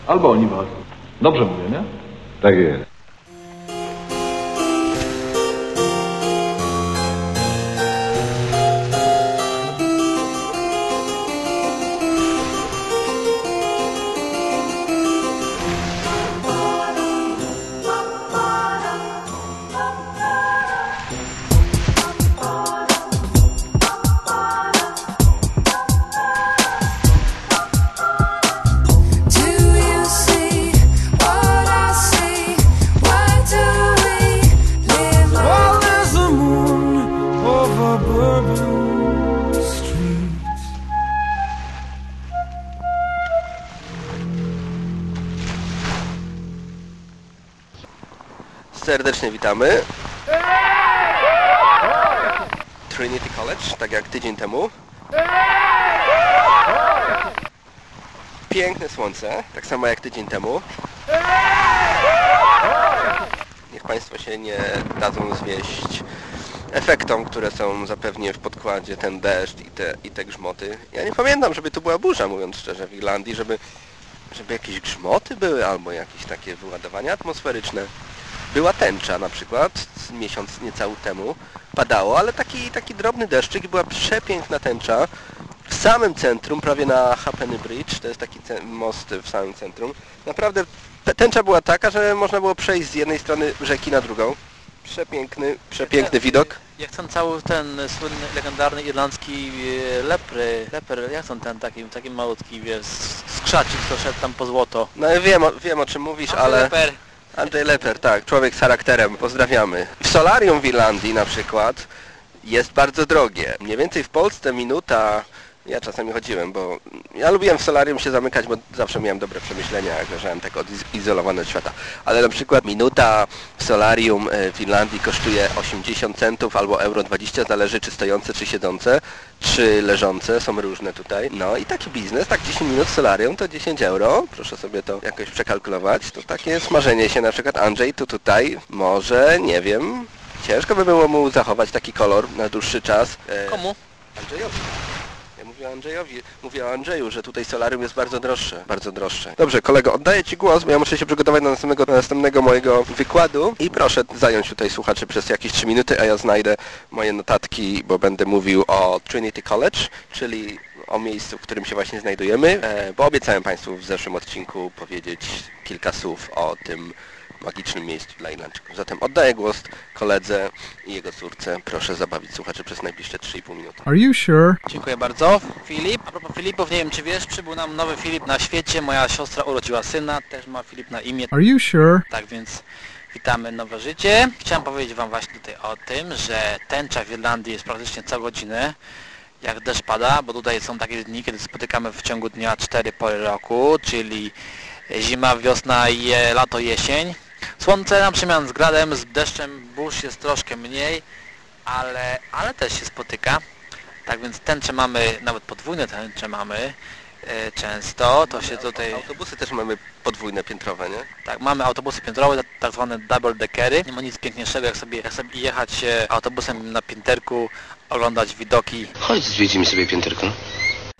[SPEAKER 23] albo oni was. Dobrze mówię, nie?
[SPEAKER 13] Tak jest.
[SPEAKER 15] Serdecznie witamy. Trinity College, tak jak tydzień temu. Piękne słońce, tak samo jak tydzień temu. Niech Państwo się nie dadzą zwieść efektom, które są zapewnie w podkładzie, ten deszcz i te, i te grzmoty. Ja nie pamiętam, żeby tu była burza, mówiąc szczerze, w Irlandii, żeby, żeby jakieś grzmoty były albo jakieś takie wyładowania atmosferyczne. Była tęcza na przykład, miesiąc niecały temu, padało, ale taki, taki drobny deszczyk i była przepiękna tęcza w samym centrum, prawie na Halfpenny Bridge, to jest taki most w samym centrum. Naprawdę tęcza była taka, że można było przejść z jednej strony rzeki na drugą. Przepiękny, przepiękny widok.
[SPEAKER 16] Jak ten cały ten słynny, legendarny irlandzki e, lepry, leper, jak on ten taki, taki malutki, wiesz, skrzacik, co szedł tam po złoto.
[SPEAKER 15] No ja wiem, wiem o czym mówisz, ale...
[SPEAKER 16] Leper.
[SPEAKER 15] Andrzej Leper, tak, człowiek z charakterem, pozdrawiamy. W solarium w Irlandii na przykład jest bardzo drogie. Mniej więcej w Polsce minuta, ja czasami chodziłem, bo ja lubiłem w solarium się zamykać, bo zawsze miałem dobre przemyślenia, jak leżałem tak odizolowany od świata. Ale na przykład minuta w solarium e, w Irlandii kosztuje 80 centów albo euro 20, zależy czy stojące, czy siedzące, czy leżące, są różne tutaj. No i taki biznes, tak 10 minut w solarium to 10 euro, proszę sobie to jakoś przekalkulować. To takie smażenie się na przykład Andrzej tu tutaj może, nie wiem, ciężko by było mu zachować taki kolor na dłuższy czas. E,
[SPEAKER 16] Komu?
[SPEAKER 15] Andrzejowi. Mówię Andrzejowi, mówię o Andrzeju, że tutaj solarium jest bardzo droższe, bardzo droższe. Dobrze, kolego, oddaję Ci głos, bo ja muszę się przygotować do następnego, następnego mojego wykładu i proszę zająć tutaj słuchaczy przez jakieś 3 minuty, a ja znajdę moje notatki, bo będę mówił o Trinity College, czyli o miejscu, w którym się właśnie znajdujemy, e, bo obiecałem Państwu w zeszłym odcinku powiedzieć kilka słów o tym magicznym miejscu dla Irlandczyków. Zatem oddaję głos koledze i jego córce. Proszę zabawić słuchaczy przez najbliższe 3,5 minuty.
[SPEAKER 24] Are you sure?
[SPEAKER 16] Dziękuję bardzo. Filip. A propos Filipów, nie wiem czy wiesz, przybył nam nowy Filip na świecie. Moja siostra urodziła syna, też ma Filip na imię.
[SPEAKER 24] Are you sure?
[SPEAKER 16] Tak więc witamy nowe życie. Chciałem powiedzieć Wam właśnie tutaj o tym, że tęcza w Irlandii jest praktycznie co godzinę. Jak deszcz pada, bo tutaj są takie dni, kiedy spotykamy w ciągu dnia cztery pory roku, czyli zima, wiosna, je, lato, jesień. Słońce na przemian z gradem, z deszczem burz jest troszkę mniej, ale, ale też się spotyka. Tak więc tęcze mamy, nawet podwójne tęcze mamy e, często, to się tutaj...
[SPEAKER 15] Autobusy też mamy podwójne piętrowe, nie?
[SPEAKER 16] Tak, mamy autobusy piętrowe, tak- zwane double deckery. Nie ma nic piękniejszego jak sobie, jak sobie jechać e, autobusem na pięterku, oglądać widoki.
[SPEAKER 15] Chodź, zwiedzimy sobie pięterko.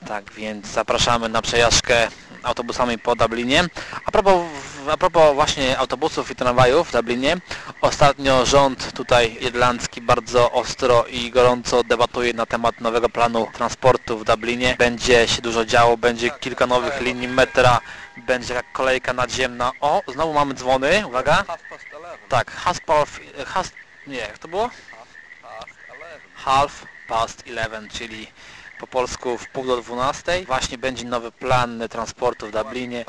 [SPEAKER 16] Tak, więc zapraszamy na przejażdżkę autobusami po Dublinie. A propos, a propos właśnie autobusów i tramwajów w Dublinie, ostatnio rząd tutaj irlandzki bardzo ostro i gorąco debatuje na temat nowego planu transportu w Dublinie. Będzie się dużo działo, będzie kilka nowych linii metra, będzie jak kolejka nadziemna. O, znowu mamy dzwony, uwaga. Tak, half past, half, nie, jak to było? Half past 11, czyli po polsku w pół do 12. Właśnie będzie nowy plan transportu w Dublinie.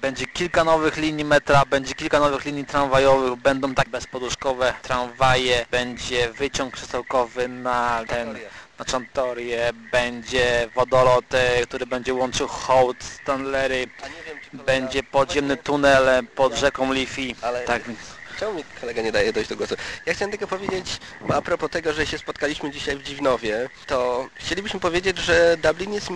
[SPEAKER 16] Będzie kilka nowych linii metra, będzie kilka nowych linii tramwajowych, będą tak bezpoduszkowe tramwaje, będzie wyciąg krzesełkowy na ten na Czantorię, będzie wodolot, e, który będzie łączył Hołd, Stanlery, będzie podziemny tunel pod rzeką Liffey.
[SPEAKER 15] Ale-
[SPEAKER 16] Tak,
[SPEAKER 15] Czemu mi kolega nie daje dojść do głosu? Ja chciałem tylko powiedzieć, a propos tego, że się spotkaliśmy dzisiaj w Dziwnowie, to chcielibyśmy powiedzieć, że Dublin jest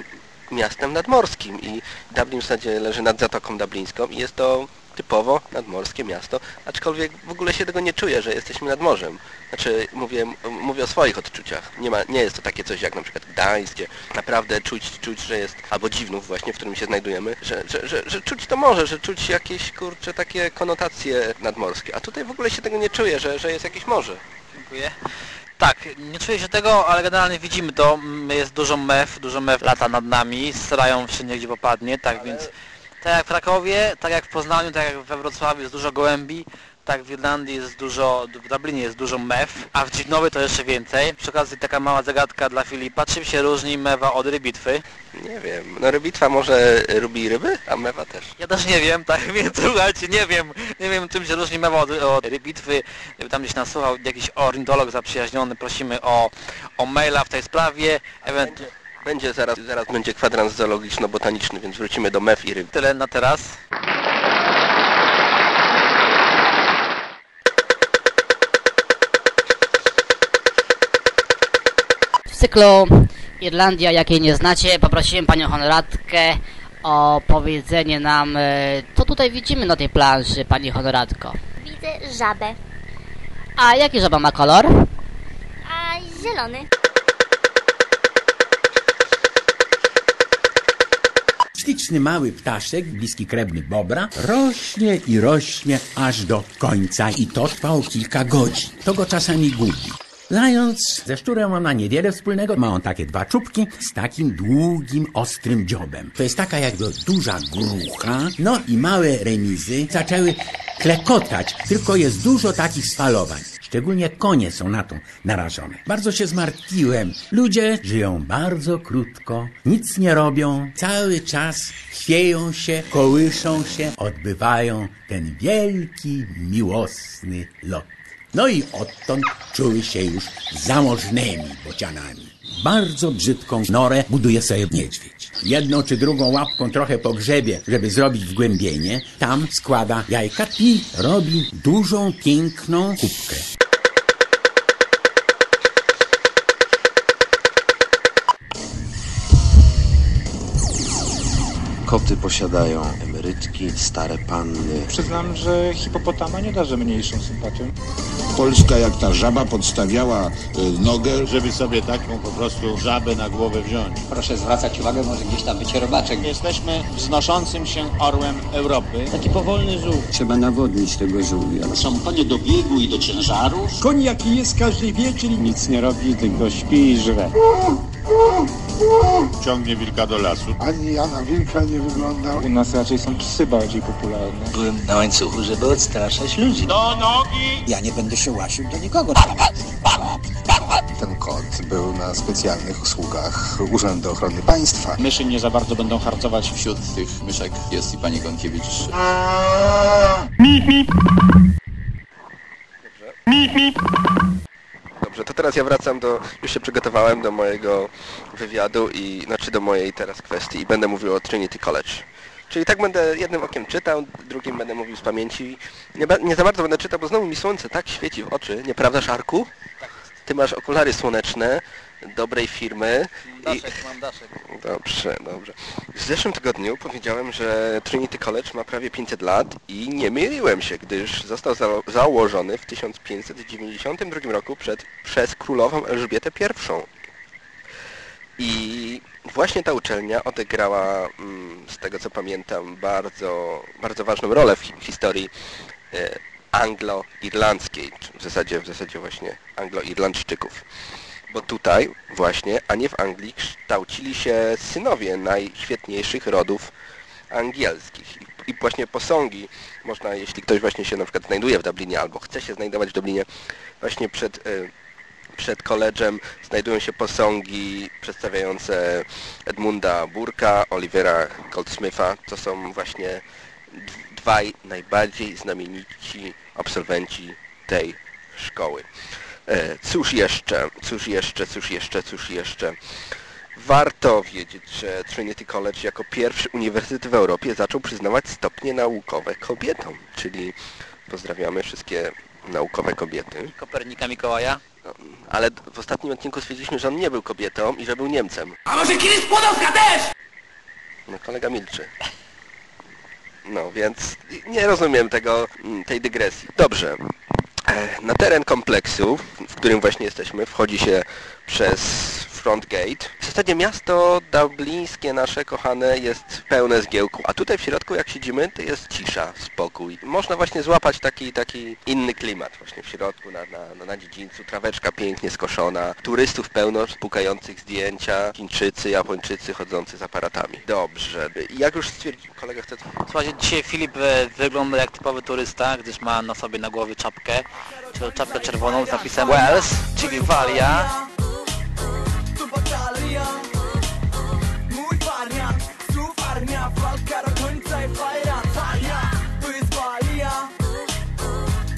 [SPEAKER 15] miastem nadmorskim i Dublin w zasadzie leży nad Zatoką Dublińską i jest to typowo nadmorskie miasto, aczkolwiek w ogóle się tego nie czuję, że jesteśmy nad morzem. Znaczy, mówię, mówię o swoich odczuciach. Nie, ma, nie jest to takie coś jak na przykład Gdańsk, gdzie naprawdę czuć, czuć, że jest, albo Dziwnów właśnie, w którym się znajdujemy, że, że, że, że czuć to morze, że czuć jakieś, kurcze, takie konotacje nadmorskie. A tutaj w ogóle się tego nie czuję, że, że jest jakieś morze.
[SPEAKER 16] Dziękuję. Tak, nie czuję się tego, ale generalnie widzimy to. Jest dużo mew, dużo mew lata nad nami, srają wszędzie gdzie popadnie, tak więc tak jak w Krakowie, tak jak w Poznaniu, tak jak we Wrocławiu jest dużo gołębi, tak w Irlandii jest dużo, w Dublinie jest dużo mew, a w Dziwnowie to jeszcze więcej. Przy okazji taka mała zagadka dla Filipa, czym się różni mewa od rybitwy?
[SPEAKER 15] Nie wiem, no rybitwa może lubi ryby, a mewa też.
[SPEAKER 16] Ja też nie wiem, tak *laughs* więc słuchajcie, nie wiem, nie wiem czym się różni mewa od, od rybitwy. Gdyby tam gdzieś nas słuchał jakiś ornitolog zaprzyjaźniony, prosimy o, o maila w tej sprawie. Ewentu-
[SPEAKER 15] Będzie zaraz, zaraz będzie kwadrans zoologiczno-botaniczny, więc wrócimy do mew i ryb.
[SPEAKER 16] Tyle na teraz.
[SPEAKER 25] W cyklu Irlandia, jakiej nie znacie, poprosiłem panią honoratkę o powiedzenie nam, e, co tutaj widzimy na tej planszy, pani honoratko.
[SPEAKER 18] Widzę żabę.
[SPEAKER 25] A jaki żaba ma kolor?
[SPEAKER 18] A zielony.
[SPEAKER 24] Śliczny mały ptaszek, bliski krewny bobra, rośnie i rośnie aż do końca i to trwało kilka godzin. To go czasami gubi. Zając ze szczurem ma niewiele wspólnego, ma on takie dwa czubki z takim długim, ostrym dziobem. To jest taka jakby duża grucha, no i małe remizy zaczęły klekotać, tylko jest dużo takich spalowań. Szczególnie konie są na to narażone. Bardzo się zmartwiłem. Ludzie żyją bardzo krótko, nic nie robią, cały czas chwieją się, kołyszą się, odbywają ten wielki, miłosny lot. No i odtąd czuły się już zamożnymi bocianami. Bardzo brzydką norę buduje sobie niedźwiedź. Jedną czy drugą łapką trochę pogrzebie, żeby zrobić wgłębienie. Tam składa jajka i robi dużą, piękną kubkę.
[SPEAKER 26] Koty posiadają emerytki, stare panny.
[SPEAKER 27] Przyznam, że hipopotama nie darzę mniejszą sympatią.
[SPEAKER 28] Polska jak ta żaba podstawiała y, nogę.
[SPEAKER 29] Żeby sobie taką po prostu żabę na głowę wziąć.
[SPEAKER 30] Proszę zwracać uwagę, może gdzieś tam być robaczek.
[SPEAKER 29] Jesteśmy wznoszącym się orłem Europy.
[SPEAKER 30] Taki powolny żółw.
[SPEAKER 26] Trzeba nawodnić tego żółwia.
[SPEAKER 30] Są konie do biegu i do ciężaru.
[SPEAKER 27] Koń jaki jest, każdy wie, czyli nic nie robi, tylko śpi i żre.
[SPEAKER 29] Ciągnie wilka do lasu.
[SPEAKER 27] Ani ja na wilka nie wyglądał. U nas raczej są psy bardziej popularne.
[SPEAKER 30] Byłem na łańcuchu, żeby odstraszać ludzi.
[SPEAKER 29] Do nogi!
[SPEAKER 30] Ja nie będę się łasił do nikogo.
[SPEAKER 28] Ten kot był na specjalnych usługach Urzędu Ochrony Państwa.
[SPEAKER 29] Myszy nie za bardzo będą harcować.
[SPEAKER 26] Wśród tych myszek jest i pani Gąkiewicz.
[SPEAKER 15] Dobrze, to teraz ja wracam do, już się przygotowałem do mojego wywiadu i, znaczy do mojej teraz kwestii i będę mówił o Trinity College. Czyli tak będę jednym okiem czytał, drugim będę mówił z pamięci. Nie, nie za bardzo będę czytał, bo znowu mi słońce tak świeci w oczy, nieprawda Szarku? Ty masz okulary słoneczne, dobrej firmy.
[SPEAKER 16] Daszek, mam daszek.
[SPEAKER 15] Dobrze, dobrze. W zeszłym tygodniu powiedziałem, że Trinity College ma prawie 500 lat i nie myliłem się, gdyż został za założony w 1592 roku przed, przez królową Elżbietę I. I właśnie ta uczelnia odegrała, mm, z tego co pamiętam, bardzo, bardzo ważną rolę w hi- historii e, anglo-irlandzkiej, w zasadzie, w zasadzie właśnie anglo-irlandczyków. Bo tutaj właśnie, a nie w Anglii, kształcili się synowie najświetniejszych rodów angielskich. I, właśnie posągi można, jeśli ktoś właśnie się na przykład znajduje w Dublinie albo chce się znajdować w Dublinie, właśnie przed, e, przed koledżem znajdują się posągi przedstawiające Edmunda Burka, Olivera Goldsmitha. To są właśnie dwaj najbardziej znamienici absolwenci tej szkoły. E, Cóż jeszcze, cóż jeszcze, cóż jeszcze, cóż jeszcze. Warto wiedzieć, że Trinity College jako pierwszy uniwersytet w Europie zaczął przyznawać stopnie naukowe kobietom, czyli pozdrawiamy wszystkie naukowe kobiety.
[SPEAKER 16] Kopernika Mikołaja.
[SPEAKER 15] No, ale w ostatnim odcinku stwierdziliśmy, że on nie był kobietą i że był Niemcem.
[SPEAKER 31] A może kiedyś Skłodowska też?
[SPEAKER 15] No kolega milczy. No, więc nie rozumiem tego, tej dygresji. Dobrze. E, Na teren kompleksu, w którym właśnie jesteśmy, wchodzi się przez Front Gate. W zasadzie miasto dublińskie nasze kochane jest pełne zgiełku, a tutaj w środku jak siedzimy to jest cisza, spokój. Można właśnie złapać taki, taki inny klimat właśnie w środku na, na, na, na dziedzińcu. Traweczka pięknie skoszona, turystów pełno pukających zdjęcia, Chińczycy, Japończycy chodzący z aparatami. Dobrze. Jak już stwierdził kolega chce...
[SPEAKER 16] Słuchajcie, dzisiaj Filip e, wygląda jak typowy turysta, gdyż ma na sobie na głowie czapkę, czyli czapkę czerwoną z napisem Wales, czyli Walia.
[SPEAKER 31] Batalia Mój wariant Walka do końca i fajra Talia. To jest walia.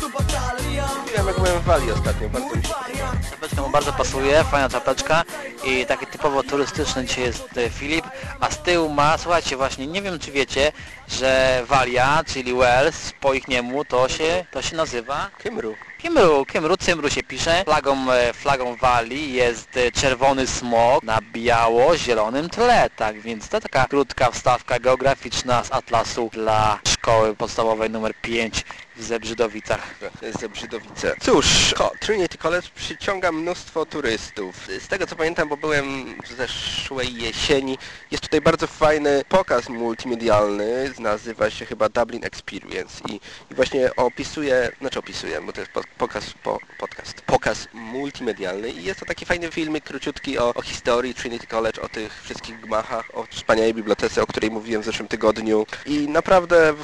[SPEAKER 31] Tu batalia
[SPEAKER 15] Wiem jak byłem w Walii ostatnio, bardzo mi się
[SPEAKER 16] Czapeczka mu bardzo pasuje, fajna czapeczka i taki typowo turystyczny dzisiaj jest e, Filip, a z tyłu ma, słuchajcie właśnie, nie wiem czy wiecie, że Walia, czyli Wales po ich niemu to się, to się nazywa
[SPEAKER 15] Kymru.
[SPEAKER 16] Kymru, Kymru, Cymru się pisze. Flagą, e, flagą Walii jest e, czerwony smok na biało-zielonym tle, tak więc to taka krótka wstawka geograficzna z atlasu dla szkoły podstawowej numer 5 w Zebrzydowicach.
[SPEAKER 15] Zebrzydowice. Cóż, ko- Trinity College przyciąga mnóstwo turystów. Z tego co pamiętam, bo byłem w zeszłej jesieni, jest tutaj bardzo fajny pokaz multimedialny, nazywa się chyba Dublin Experience i, i właśnie opisuje, znaczy opisuje, bo to jest po, pokaz, po, podcast, pokaz multimedialny i jest to taki fajny filmik króciutki o, o historii Trinity College, o tych wszystkich gmachach, o wspaniałej bibliotece, o której mówiłem w zeszłym tygodniu i naprawdę,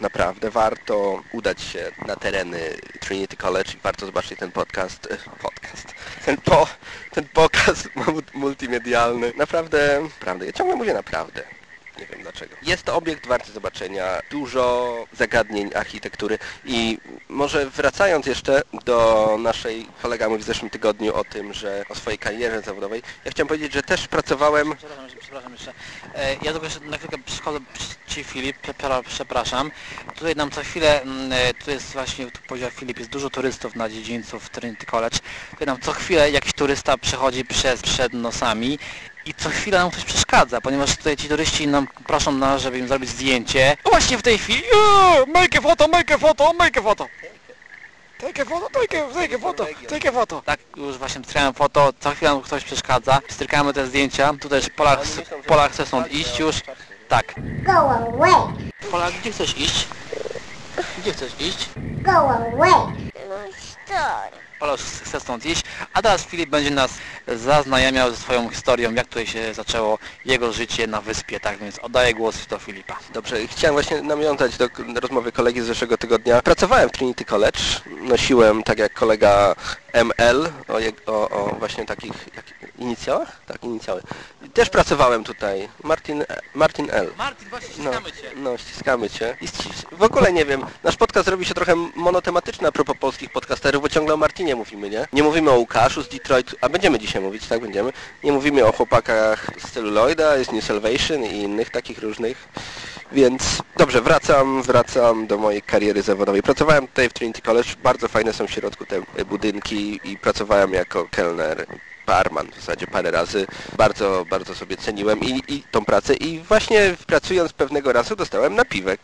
[SPEAKER 15] naprawdę warto udać się na tereny Trinity College i warto zobaczyć ten podcast, e, podcast, ten, po, ten pokaz mu- *laughs* multimedialny. Naprawdę, naprawdę, ja ciągle mówię naprawdę. Nie wiem dlaczego. Jest to obiekt warty zobaczenia, dużo zagadnień architektury i może wracając jeszcze do naszej, kolega mówił w zeszłym tygodniu o tym, że o swojej karierze zawodowej, ja chciałem powiedzieć, że też pracowałem
[SPEAKER 16] Przepraszam, przepraszam jeszcze. E, Ja tylko na chwilkę przychodzę przy Ci Filip, przepraszam. Tutaj nam co chwilę, mm, e, tu jest właśnie, tu powiedział Filip, jest dużo turystów na dziedzińcu w Trinity College. Tutaj nam co chwilę jakiś turysta przechodzi przez, przed nosami i co chwilę nam ktoś przeszkadza, ponieważ tutaj ci turyści nam proszą nas, żeby im zrobić zdjęcie. O, właśnie w tej chwili, o, make a photo, make a photo, make a photo. Take a photo, take a, take a photo, take a photo. Tak, już właśnie strykałem foto, co chwilę nam ktoś przeszkadza. Strykamy te zdjęcia. Tutaj też Polak, Polak chce stąd iść już. Tak.
[SPEAKER 18] Go away.
[SPEAKER 16] Polak, gdzie chcesz iść? Gdzie chcesz iść?
[SPEAKER 18] Go away. No story.
[SPEAKER 16] Polak chce stąd iść, a teraz Filip będzie nas zaznajamiał ze swoją historią, jak tutaj się zaczęło jego życie na wyspie, tak więc oddaję głos do Filipa.
[SPEAKER 15] Dobrze, chciałem właśnie nawiązać do rozmowy kolegi z zeszłego tygodnia. Pracowałem w Trinity College, nosiłem tak jak kolega ML, o, o, o właśnie takich jak, inicjałach? Tak, inicjały. I Też pracowałem tutaj, Martin, Martin L.
[SPEAKER 16] Martin, właśnie
[SPEAKER 15] No,
[SPEAKER 16] ściskamy Cię.
[SPEAKER 15] no, ściskamy Cię. I w ogóle nie wiem, nasz podcast robi się trochę monotematyczny a propos polskich podcasterów, bo ciągle o Martinie mówimy, nie? Nie mówimy o Łukaszu z Detroit, a będziemy dzisiaj mówić, tak będziemy. Nie mówimy o chłopakach z Celluloida, z New Salvation i innych takich różnych. Więc dobrze, wracam, wracam do mojej kariery zawodowej. Pracowałem tutaj w Trinity College, bardzo fajne są w środku te budynki i pracowałem jako kelner barman w zasadzie parę razy. Bardzo, bardzo sobie ceniłem i, i tą pracę i właśnie pracując pewnego razu dostałem napiwek.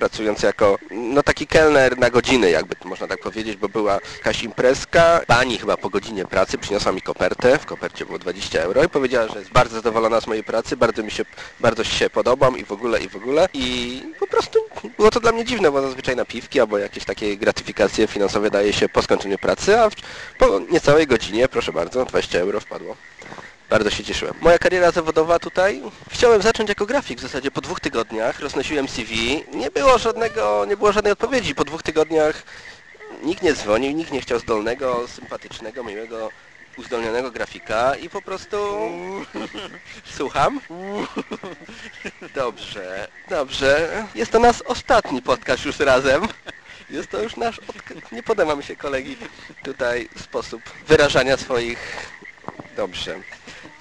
[SPEAKER 15] Pracując jako no taki kelner na godziny, jakby można tak powiedzieć, bo była jakaś imprezka. Pani chyba po godzinie pracy przyniosła mi kopertę, w kopercie było 20 euro i powiedziała, że jest bardzo zadowolona z mojej pracy, bardzo mi się, bardzo się podobam i w ogóle, i w ogóle. I po prostu było to dla mnie dziwne, bo zazwyczaj napiwki albo jakieś takie gratyfikacje finansowe daje się po skończeniu pracy, a po niecałej godzinie, proszę bardzo, 20 euro wpadło. Bardzo się cieszyłem. Moja kariera zawodowa tutaj, chciałem zacząć jako grafik w zasadzie po dwóch tygodniach, roznosiłem CV, nie było żadnego, nie było żadnej odpowiedzi. Po dwóch tygodniach nikt nie dzwonił, nikt nie chciał zdolnego, sympatycznego, miłego, uzdolnionego grafika i po prostu... *laughs* Słucham? Dobrze, dobrze. Jest to nasz ostatni podcast już razem. Jest to już nasz... Od... Nie podoba mi się kolegi tutaj sposób wyrażania swoich... Dobrze.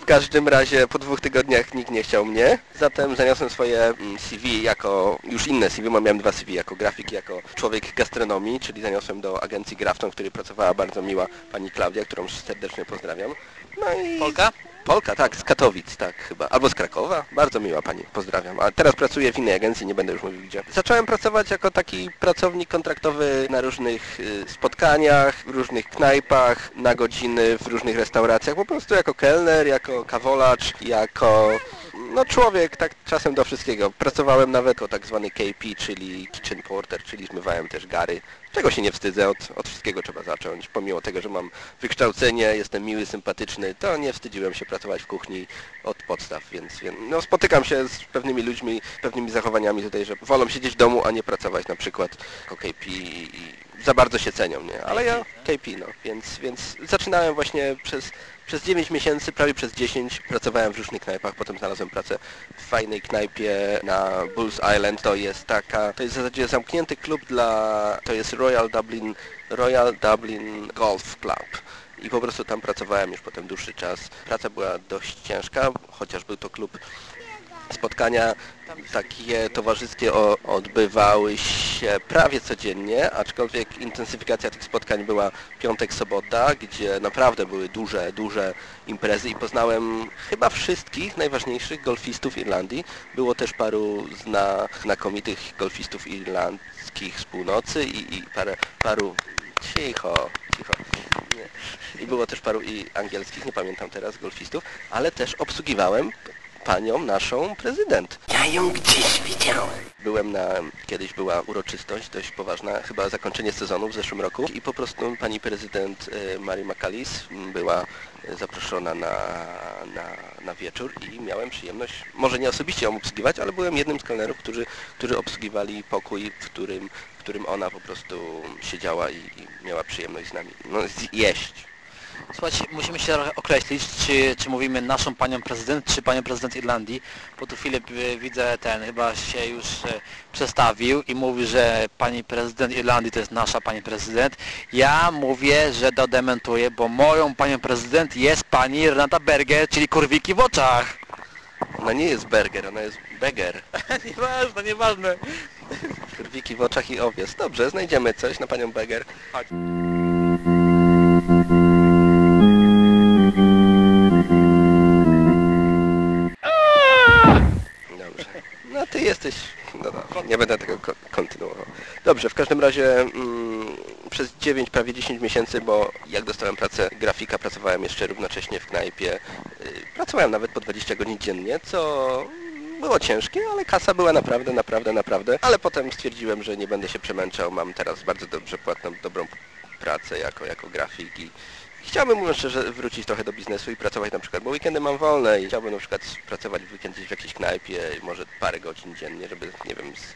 [SPEAKER 15] Każdym razie po dwóch tygodniach nikt nie chciał mnie, zatem zaniosłem swoje mm, CV jako, już inne CV, bo miałem dwa CV, jako grafik jako człowiek gastronomii, czyli zaniosłem do agencji Grafton, w której pracowała bardzo miła pani Klaudia, którą serdecznie pozdrawiam. No i...
[SPEAKER 16] Polka?
[SPEAKER 15] Polka, tak, z Katowic, tak chyba, albo z Krakowa. Bardzo miła pani, pozdrawiam. A teraz pracuję w innej agencji, nie będę już mówił gdzie. Zacząłem pracować jako taki pracownik kontraktowy na różnych y, spotkaniach, w różnych knajpach, na godziny, w różnych restauracjach, po prostu jako kelner, jako kawolacz, jako no człowiek tak czasem do wszystkiego. Pracowałem nawet jako tak zwany KP, czyli kitchen porter, czyli zmywałem też gary. Czego się nie wstydzę, od, od wszystkiego trzeba zacząć. Pomimo tego, że mam wykształcenie, jestem miły, sympatyczny, to nie wstydziłem się pracować w kuchni od podstaw, więc, więc no, spotykam się z pewnymi ludźmi, pewnymi zachowaniami tutaj, że wolą siedzieć w domu, a nie pracować na przykład jako KP i, i za bardzo się cenią, nie? Ale ja KP, no, więc, więc zaczynałem właśnie przez, przez 9 miesięcy, prawie przez 10 pracowałem w różnych knajpach, potem znalazłem pracę w fajnej knajpie na Bulls Island, to jest taka, to jest w zasadzie zamknięty klub dla, to jest Royal Dublin, Royal Dublin Golf Club i po prostu tam pracowałem już potem dłuższy czas. Praca była dość ciężka, chociaż był to klub spotkania takie towarzyskie odbywały się prawie codziennie, aczkolwiek intensyfikacja tych spotkań była piątek, sobota, gdzie naprawdę były duże, duże imprezy i poznałem chyba wszystkich najważniejszych golfistów Irlandii. Było też paru zna, znakomitych golfistów irlandzkich z północy i, i parę, paru... Cicho, cicho. Nie. I było też paru i angielskich, nie pamiętam teraz, golfistów, ale też obsługiwałem panią naszą prezydent. Ja ją gdzieś widziałem. Byłem na, kiedyś była uroczystość dość poważna, chyba zakończenie sezonu w zeszłym roku i po prostu pani prezydent e, Mary McAllis była e, zaproszona na, na, na wieczór i miałem przyjemność, może nie osobiście ją obsługiwać, ale byłem jednym z kelnerów, którzy, którzy obsługiwali pokój, w którym, w którym ona po prostu siedziała i, i miała przyjemność z nami no, jeść.
[SPEAKER 16] Słuchajcie, musimy się trochę określić, czy, czy mówimy naszą panią prezydent, czy panią prezydent Irlandii, bo tu Filip y, widzę ten chyba się już e, przestawił i mówi, że pani prezydent Irlandii to jest nasza pani prezydent. Ja mówię, że dodementuję, bo moją panią prezydent jest pani Renata Berger, czyli kurwiki w oczach.
[SPEAKER 15] Ona nie jest burger, ona jest beger. *laughs*
[SPEAKER 16] nieważne, nieważne.
[SPEAKER 15] Krwiki w oczach i owiec. Dobrze, znajdziemy coś na panią Beger.
[SPEAKER 16] Chodź.
[SPEAKER 15] Dobrze, w każdym razie mm, przez 9, prawie 10 miesięcy, bo jak dostałem pracę grafika, pracowałem jeszcze równocześnie w knajpie. Y, Pracowałem nawet po 20 godzin dziennie, co było ciężkie, ale kasa była naprawdę, naprawdę, naprawdę. Ale potem stwierdziłem, że nie będę się przemęczał. Mam teraz bardzo dobrze płatną, dobrą pracę jako, jako grafik i chciałbym, mówiąc szczerze, wrócić trochę do biznesu i pracować na przykład, bo weekendy mam wolne i chciałbym na przykład pracować w weekend w jakiejś knajpie, może parę godzin dziennie, żeby, nie wiem, z,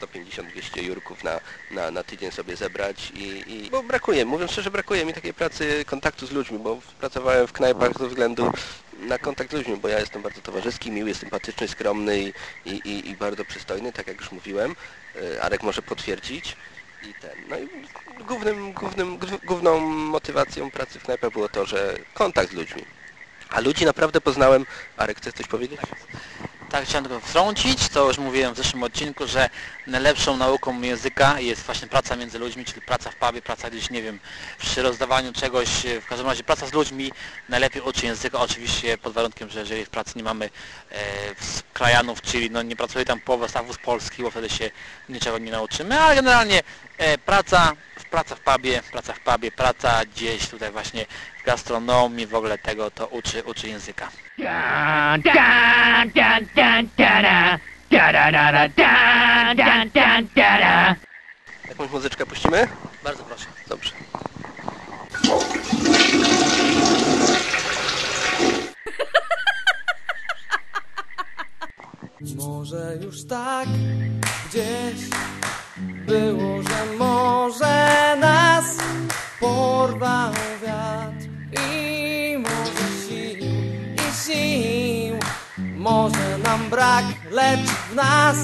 [SPEAKER 15] 150-200 jurków na, na, na tydzień sobie zebrać i, i... Bo brakuje, mówiąc szczerze, brakuje mi takiej pracy, kontaktu z ludźmi, bo pracowałem w knajpach ze względu na kontakt z ludźmi, bo ja jestem bardzo towarzyski, miły, sympatyczny, skromny i, i, i, bardzo przystojny, tak jak już mówiłem. E, Arek może potwierdzić. I ten, no i głównym, głównym, gł- główną motywacją pracy w knajpach było to, że kontakt z ludźmi. A ludzi naprawdę poznałem. Arek, chcesz coś powiedzieć?
[SPEAKER 16] Tak, chciałem tylko wtrącić, to już mówiłem w zeszłym odcinku, że najlepszą nauką języka jest właśnie praca między ludźmi, czyli praca w pubie, praca gdzieś, nie wiem, przy rozdawaniu czegoś, e, w każdym razie praca z ludźmi najlepiej uczy języka, oczywiście pod warunkiem, że jeżeli w pracy nie mamy e, krajanów, czyli no nie pracuje tam połowa stawu z Polski, bo wtedy się niczego nie nauczymy, ale generalnie e, praca, praca w pubie, praca w pubie, praca gdzieś tutaj właśnie w gastronomii, w ogóle tego to uczy, uczy języka.
[SPEAKER 15] Jakąś muzyczkę puścimy?
[SPEAKER 16] Bardzo proszę.
[SPEAKER 15] Dobrze. *laughs*
[SPEAKER 32] Może już tak gdzieś było, że może nas porwał wiatr i może sił i sił. Może nam brak, lecz w nas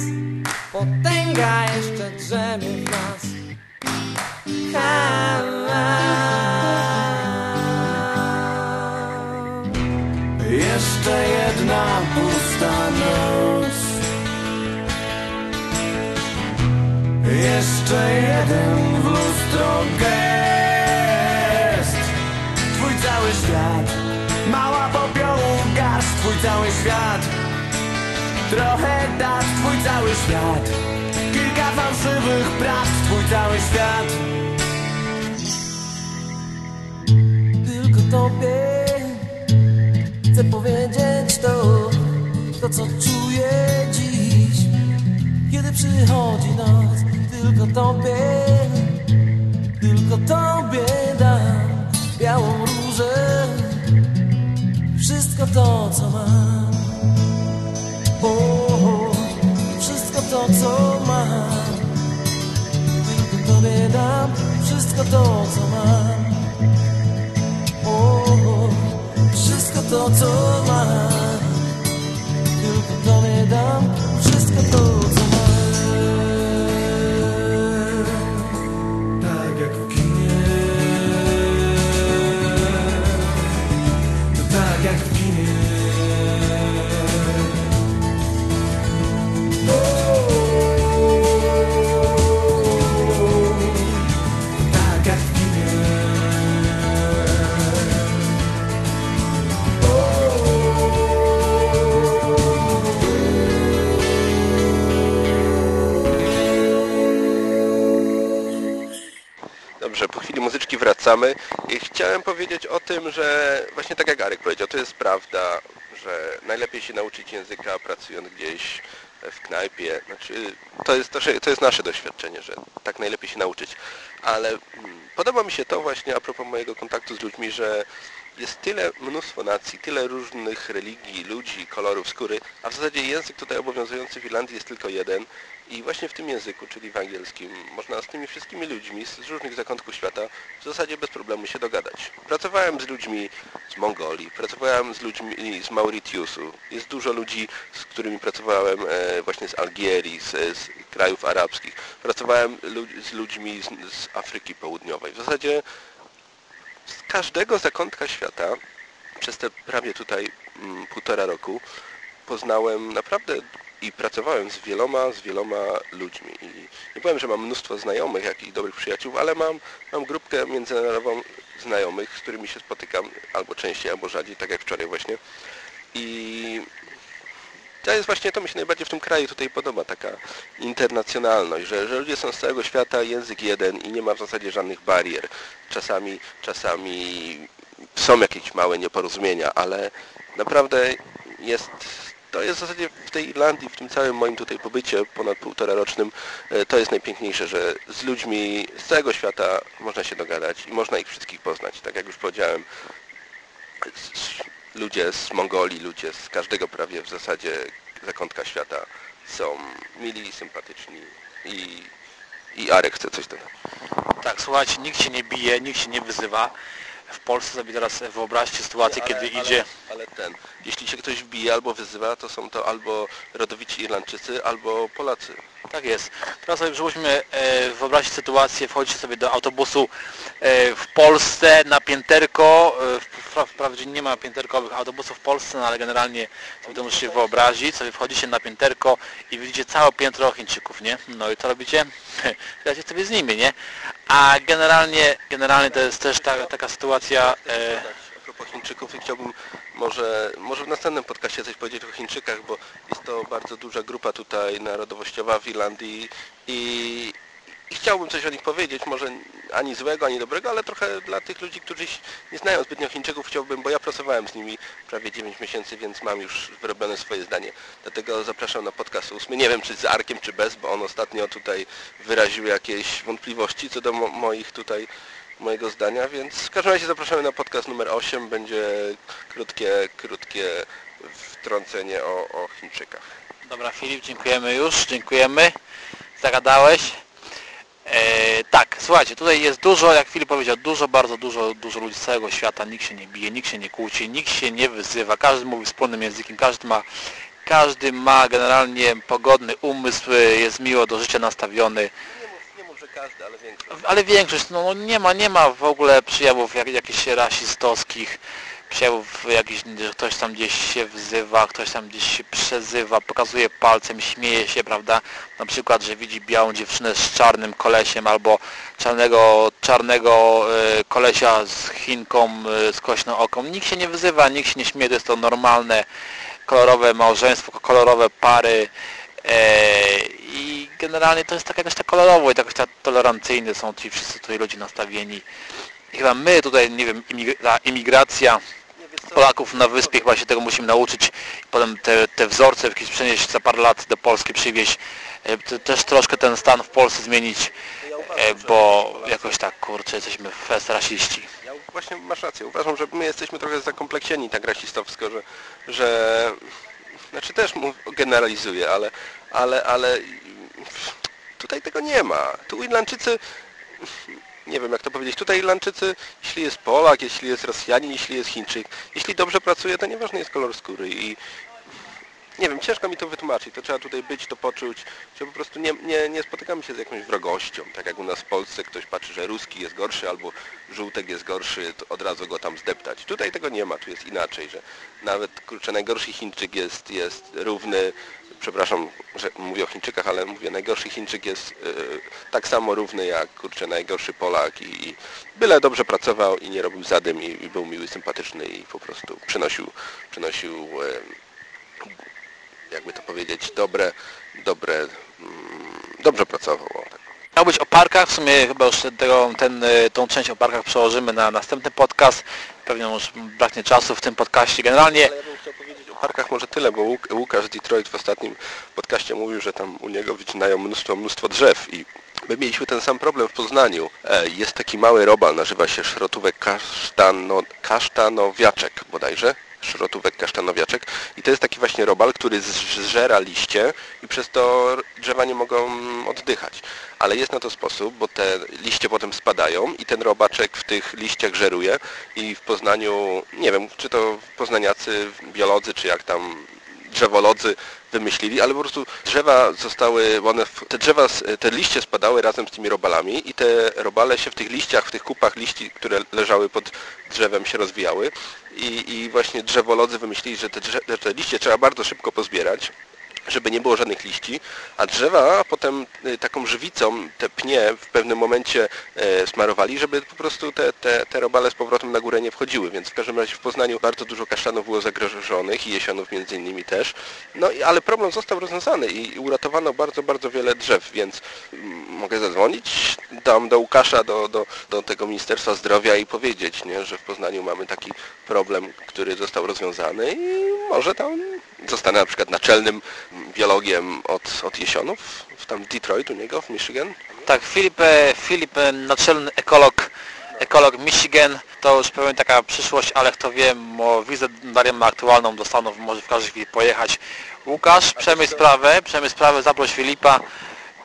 [SPEAKER 32] potęga jeszcze drzemie w nas. Ha, Jeszcze jedna pusta noc Jeszcze jeden w lustro gest. Twój cały świat Mała popiołów cały świat. Trochę dat, twój cały świat. Kilka fałszywych prawd, twój cały świat. Tylko tobie chcę powiedzieć to To co czuję dziś. Kiedy przychodzi noc Tylko tobie Tylko tobie dam Białą różę. Wszystko to co mam. O, o, Wszystko to co mam. Tylko tobie dam Wszystko to co mam. O, o, Wszystko to co mam. Tylko tobie dam Wszystko to co mam
[SPEAKER 15] Chwili muzyczki wracamy i chciałem powiedzieć o tym, że właśnie tak jak Arek powiedział, to jest prawda, że najlepiej się nauczyć języka pracując gdzieś w knajpie. Znaczy, to jest, to jest nasze doświadczenie, że tak najlepiej się nauczyć. Ale mm, podoba mi się to właśnie a propos mojego kontaktu z ludźmi, że jest tyle mnóstwo nacji, tyle różnych religii, ludzi, kolorów skóry, a w zasadzie język tutaj obowiązujący w Irlandii jest tylko jeden i właśnie w tym języku, czyli w angielskim, można z tymi wszystkimi ludźmi z różnych zakątków świata w zasadzie bez problemu się dogadać. Pracowałem z ludźmi z Mongolii, pracowałem z ludźmi z Mauritiusu, jest dużo ludzi, z którymi pracowałem e, właśnie z Algierii, z, z krajów arabskich, pracowałem z ludźmi z, z Afryki Południowej. W zasadzie z każdego zakątka świata przez te prawie tutaj mm, półtora roku poznałem naprawdę i pracowałem z wieloma, z wieloma ludźmi. I nie powiem, że mam mnóstwo znajomych, jak i dobrych przyjaciół, ale mam, mam grupkę międzynarodową znajomych, z którymi się spotykam albo częściej, albo rzadziej, tak jak wczoraj właśnie. I to jest właśnie, to mi się najbardziej w tym kraju tutaj podoba, taka internacjonalność, że, że ludzie są z całego świata, język jeden i nie ma w zasadzie żadnych barier. Czasami, czasami są jakieś małe nieporozumienia, ale naprawdę jest, to jest w zasadzie w tej Irlandii, w tym całym moim tutaj pobycie ponad półtora rocznym, e, to jest najpiękniejsze, że z ludźmi z całego świata można się dogadać i można ich wszystkich poznać. Tak jak już powiedziałem, ludzie z Mongolii, ludzie z każdego prawie w zasadzie zakątka świata są mili, sympatyczni i, i Arek chce coś dodać.
[SPEAKER 16] Tak, słuchajcie, nikt się nie bije, nikt się nie wyzywa. W Polsce sobie teraz wyobraźcie sytuację,
[SPEAKER 15] Ale-
[SPEAKER 16] kiedy
[SPEAKER 15] ale-
[SPEAKER 16] idzie...
[SPEAKER 15] Ale ten, jeśli się ktoś wbije albo wyzywa, to są to albo rodowici Irlandczycy, albo Polacy.
[SPEAKER 16] Tak jest. Teraz sobie przypuśćmy, e, wyobraźcie sytuację, wchodzicie sobie do autobusu e, w Polsce na pięterko, e, wpra- wprawdzie nie ma pięterkowych autobusów w Polsce, no ale generalnie sobie to musicie wyobrazić, sobie wchodzicie na pięterko i widzicie całe piętro Chińczyków, nie? No i co robicie? *laughs* Gracie sobie z nimi, nie? A generalnie, generalnie to jest też ta, taka sytuacja... E,
[SPEAKER 15] Chińczyków i chciałbym może, może w następnym podcaście coś powiedzieć o Chińczykach, bo jest to bardzo duża grupa tutaj narodowościowa w Irlandii i, i chciałbym coś o nich powiedzieć, może ani złego, ani dobrego, ale trochę dla tych ludzi, którzy nie znają zbytnio Chińczyków chciałbym, bo ja pracowałem z nimi prawie 9 miesięcy, więc mam już wyrobione swoje zdanie. Dlatego zapraszam na podcast ósmy. Nie wiem czy z Arkiem, czy bez, bo on ostatnio tutaj wyraził jakieś wątpliwości co do mo moich tutaj mojego zdania, więc w każdym razie zapraszamy na podcast numer 8. Będzie krótkie, krótkie wtrącenie o, o Chińczykach.
[SPEAKER 16] Dobra Filip, dziękujemy już, dziękujemy. Zagadałeś. E, tak, słuchajcie, tutaj jest dużo, jak Filip powiedział, dużo, bardzo dużo, dużo ludzi z całego świata, nikt się nie bije, nikt się nie kłóci, nikt się nie wyzywa, każdy mówi wspólnym językiem, każdy ma, każdy ma generalnie pogodny umysł, jest miło do życia nastawiony.
[SPEAKER 15] Każdy, ale większość.
[SPEAKER 16] Ale większość, no nie ma, nie ma w ogóle przejawów jak, jakichś rasistowskich, przejawów jakichś, że ktoś tam gdzieś się wzywa, ktoś tam gdzieś się przezywa, pokazuje palcem, śmieje się, prawda? Na przykład, że widzi białą dziewczynę z czarnym kolesiem albo czarnego, czarnego e, kolesia z Chinką, e, z kośną oką. Nikt się nie wyzywa, nikt się nie śmieje, to jest to normalne. kolorowe małżeństwo, kolorowe pary i generalnie to jest tak jakoś tak kolorowo tak jakoś tak tolerancyjnie są ci wszyscy tutaj ludzie nastawieni. I chyba my tutaj, nie wiem, imig- ta imigracja Polaków na wyspie chyba się tego musimy nauczyć potem te, te wzorce jakieś przenieść za parę lat do Polski, przywieźć, e, te- też troszkę ten stan w Polsce zmienić, e, bo jakoś tak, kurczę, jesteśmy fest rasiści.
[SPEAKER 15] Właśnie masz rację. Uważam, że my jesteśmy trochę zakompleksieni tak rasistowsko, że, że znaczy też mu generalizuję, ale, ale, ale tutaj tego nie ma. Tu Irlandczycy nie wiem jak to powiedzieć, tutaj Irlandczycy, jeśli jest Polak, jeśli jest Rosjanin, jeśli jest Chińczyk, jeśli dobrze pracuje, to nieważny jest kolor skóry i nie wiem, ciężko mi to wytłumaczyć, to trzeba tutaj być, to poczuć, że po prostu nie, nie, nie spotykamy się z jakąś wrogością, tak jak u nas w Polsce ktoś patrzy, że ruski jest gorszy albo żółtek jest gorszy, to od razu go tam zdeptać. Tutaj tego nie ma, tu jest inaczej, że nawet kurczę najgorszy Chińczyk jest, jest równy, przepraszam, że mówię o Chińczykach, ale mówię, najgorszy Chińczyk jest yy, tak samo równy jak kurczę najgorszy Polak i, i byle dobrze pracował i nie robił zadym i, i był miły, sympatyczny i po prostu przynosił, przynosił yy, jakby to powiedzieć, dobre, dobre, mm, dobrze pracował.
[SPEAKER 16] Miał być o parkach, w sumie chyba już tego, ten, y, tą część o parkach przełożymy na następny podcast. Pewnie już braknie czasu w tym podcaście. Generalnie
[SPEAKER 15] O parkach może tyle, bo Łuk- Łukasz Detroit w ostatnim podcaście mówił, że tam u niego wycinają mnóstwo, mnóstwo drzew i my mieliśmy ten sam problem w Poznaniu. E, Jest taki mały robal, nazywa się szrotówek kasztano, kasztanowiaczek bodajże. Szrotówek kasztanowiaczek i to jest taki właśnie robal, który zżera liście i przez to drzewa nie mogą oddychać. Ale jest na to sposób, bo te liście potem spadają i ten robaczek w tych liściach żeruje i w Poznaniu, nie wiem, czy to poznaniacy, biolodzy, czy jak tam drzewolodzy wymyślili, ale po prostu drzewa zostały, one, te drzewa, te liście spadały razem z tymi robalami i te robale się w tych liściach, w tych kupach liści, które leżały pod drzewem się rozwijały i, i właśnie drzewolodzy wymyślili, że te, drze, te liście trzeba bardzo szybko pozbierać, żeby nie było żadnych liści, a drzewa potem y, taką żywicą te pnie w pewnym momencie e, smarowali, żeby po prostu te, te, te robale z powrotem na górę nie wchodziły, więc w każdym razie w Poznaniu bardzo dużo kasztanów było zagrożonych i jesionów między innymi też, no ale problem został rozwiązany i i uratowano bardzo, bardzo wiele drzew, więc mm, mogę zadzwonić tam do Łukasza, do, do, do tego Ministerstwa Zdrowia i powiedzieć, nie, że w Poznaniu mamy taki problem, który został rozwiązany i może tam zostanę na przykład naczelnym biologiem od, od jesionów, w tam Detroit u niego, w Michigan.
[SPEAKER 16] Tak, Filip, e, Filip e, naczelny ekolog, ekolog Michigan, to już pewnie taka przyszłość, ale kto wie, mo, wizę dariemy aktualną do Stanów, może w każdej chwili pojechać. Łukasz, przemyśl sprawę, przemyśl sprawę, zaproś Filipa.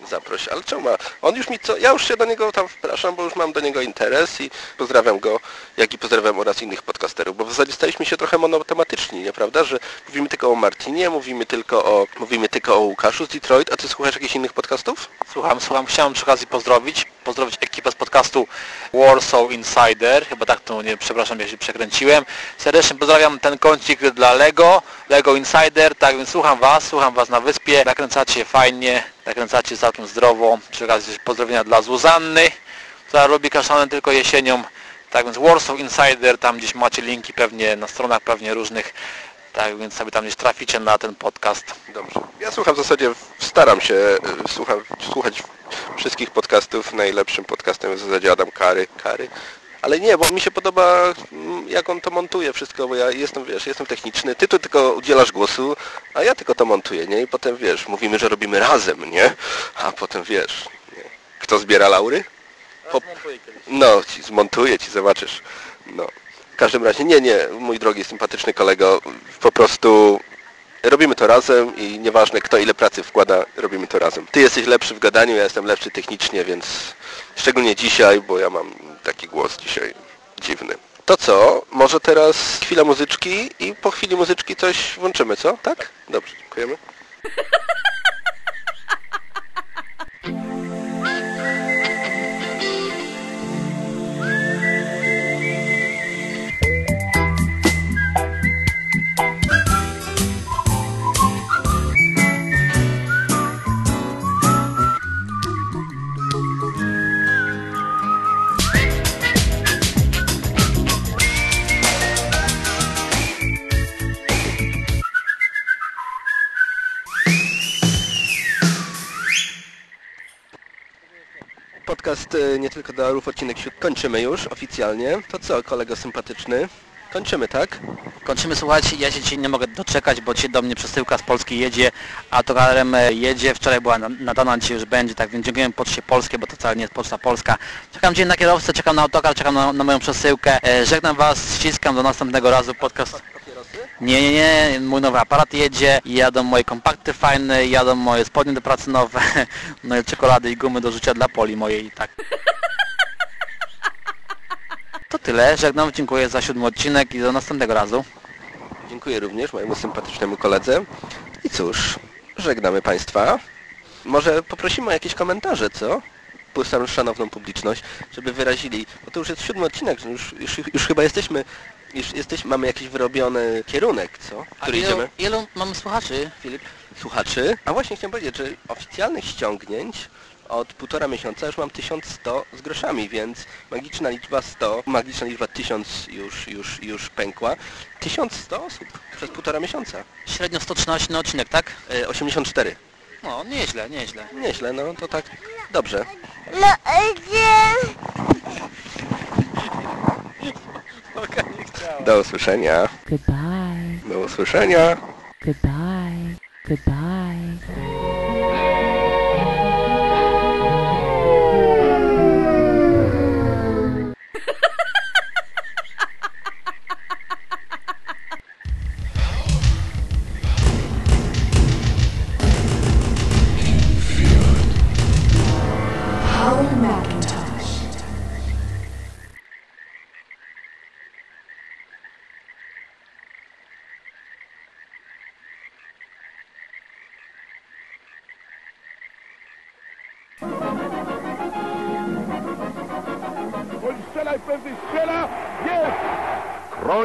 [SPEAKER 15] Zaproś, ale czemu? On już mi co, ja już się do niego tam wpraszam, bo już mam do niego interes i pozdrawiam go, jak i pozdrawiam oraz innych podcasterów, bo w zasadzie staliśmy się trochę monotematyczni, nieprawda? Że mówimy tylko o Martinie, mówimy tylko o, mówimy tylko o Łukaszu z Detroit, a ty słuchasz jakichś innych podcastów?
[SPEAKER 16] Słucham, słucham, chciałem przy okazji pozdrowić, pozdrowić ekipę z podcastu Warsaw Insider, chyba tak to nie, przepraszam, jeśli przekręciłem. Serdecznie pozdrawiam ten kącik dla Lego, Lego Insider, tak więc słucham Was, słucham Was na wyspie, nakręcacie fajnie, nakręcacie całkiem zdrowo, przy okazji pozdrowienia dla Zuzanny, która lubi kaszanę tylko jesienią, tak więc Warsaw Insider, tam gdzieś macie linki pewnie na stronach pewnie różnych, tak więc sobie tam gdzieś traficie na ten podcast.
[SPEAKER 15] Dobrze. Ja słucham w zasadzie, staram się y, słucham, słuchać wszystkich podcastów. Najlepszym podcastem jest w zasadzie Adam Kary. Kary. Ale nie, bo mi się podoba mm, jak on to montuje wszystko, bo ja jestem, wiesz, jestem techniczny, ty tu tylko udzielasz głosu, a ja tylko to montuję, nie? I potem, wiesz, mówimy, że robimy razem, nie? A potem, wiesz, nie? kto zbiera laury? Po... No, ci zmontuję ci, zobaczysz. No. W każdym razie, nie, nie, mój drogi, sympatyczny kolego, po prostu robimy to razem i nieważne kto ile pracy wkłada, robimy to razem. Ty jesteś lepszy w gadaniu, ja jestem lepszy technicznie, więc szczególnie dzisiaj, bo ja mam taki głos dzisiaj dziwny. To co? Może teraz chwila muzyczki i po chwili muzyczki coś włączymy, co? Tak? Dobrze, dziękujemy. *laughs* nie tylko dla orów, odcinek. Kończymy już oficjalnie. To co, kolego sympatyczny? Kończymy, tak?
[SPEAKER 16] Kończymy, słuchajcie, ja się dzisiaj nie mogę doczekać, bo dzisiaj do mnie przesyłka z Polski jedzie, autokarem e, jedzie, wczoraj była na- nadana, dzisiaj już będzie, tak więc dziękuję Poczcie Polskiej, bo to wcale nie jest Poczta Polska. Czekam dzień na kierowcę, czekam na autokar, czekam na, na moją przesyłkę. E, żegnam Was, ściskam do następnego razu, podcast... Nie, nie, nie, mój nowy aparat jedzie, jadą moje kompakty fajne, jadą moje spodnie do pracy nowe, no *laughs* i czekolady i gumy do rzucia dla poli mojej, tak. *laughs* To tyle, żegnam, dziękuję za siódmy odcinek i do następnego razu.
[SPEAKER 15] Dziękuję również mojemu sympatycznemu koledze. I cóż, żegnamy Państwa. Może poprosimy o jakieś komentarze, co? Szanowną publiczność, żeby wyrazili, bo to już jest siódmy odcinek, już, już, już chyba jesteśmy, już jesteśmy, mamy jakiś wyrobiony kierunek, co?
[SPEAKER 16] A
[SPEAKER 15] Który
[SPEAKER 16] ilu,
[SPEAKER 15] idziemy?
[SPEAKER 16] ilu mamy słuchaczy?
[SPEAKER 15] Filip, słuchaczy. A właśnie chciałem powiedzieć, że oficjalnych ściągnięć od półtora miesiąca już mam 1100 z groszami, więc magiczna liczba 100, magiczna liczba 1000 już, już, już pękła. 1100 osób przez półtora miesiąca.
[SPEAKER 16] Średnio 113 na odcinek, tak?
[SPEAKER 15] E, 84.
[SPEAKER 16] No, nieźle, nieźle.
[SPEAKER 15] Nieźle, no to tak dobrze.
[SPEAKER 18] No
[SPEAKER 15] Do usłyszenia.
[SPEAKER 33] Goodbye.
[SPEAKER 15] Do usłyszenia.
[SPEAKER 33] Goodbye. Goodbye.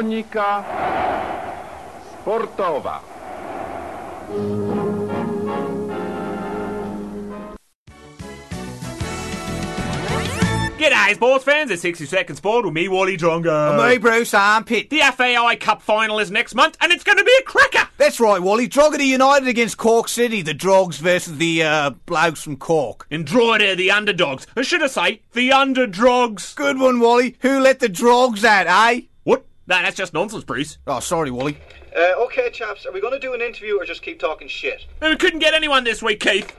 [SPEAKER 34] Kronika sportowa.
[SPEAKER 35] G'day, sports fans. It's 60 Second Sport with me, Wally Drongo.
[SPEAKER 36] And me, Bruce Armpit.
[SPEAKER 35] The FAI Cup final is next month, and it's going to be a cracker.
[SPEAKER 36] That's right, Wally. Drogheda United against Cork City. The Drogs versus the uh, blokes from Cork.
[SPEAKER 35] And Drogheda, the underdogs. Or should I say, the underdrogs.
[SPEAKER 36] Good one, Wally. Who let the Drogs out, eh?
[SPEAKER 35] What? No, that's just nonsense, Bruce.
[SPEAKER 36] Oh, sorry, Wally.
[SPEAKER 32] Uh, okay, chaps, are we going to do an interview or just keep talking shit?
[SPEAKER 35] We couldn't get anyone this week, Keith.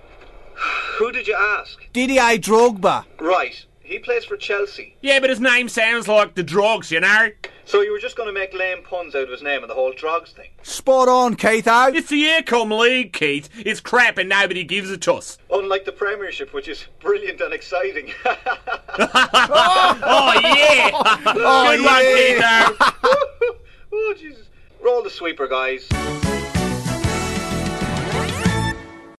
[SPEAKER 35] *sighs*
[SPEAKER 32] Who did you ask?
[SPEAKER 36] Didier Drogba.
[SPEAKER 32] Right, he plays for Chelsea.
[SPEAKER 35] Yeah, but his name sounds like the drugs, you know?
[SPEAKER 32] So you were just going to make lame puns out of his name and the whole drugs thing?
[SPEAKER 36] Spot on, Keith, eh?
[SPEAKER 35] It's the Aircom League, Keith. It's crap and nobody gives a toss.
[SPEAKER 32] Unlike the Premiership, which is brilliant and exciting. *laughs* *laughs*
[SPEAKER 35] oh, yeah! *laughs*
[SPEAKER 32] Oh,
[SPEAKER 35] Good one,
[SPEAKER 32] yeah.
[SPEAKER 35] Keith.
[SPEAKER 32] oh, Jesus. Roll the sweeper, guys.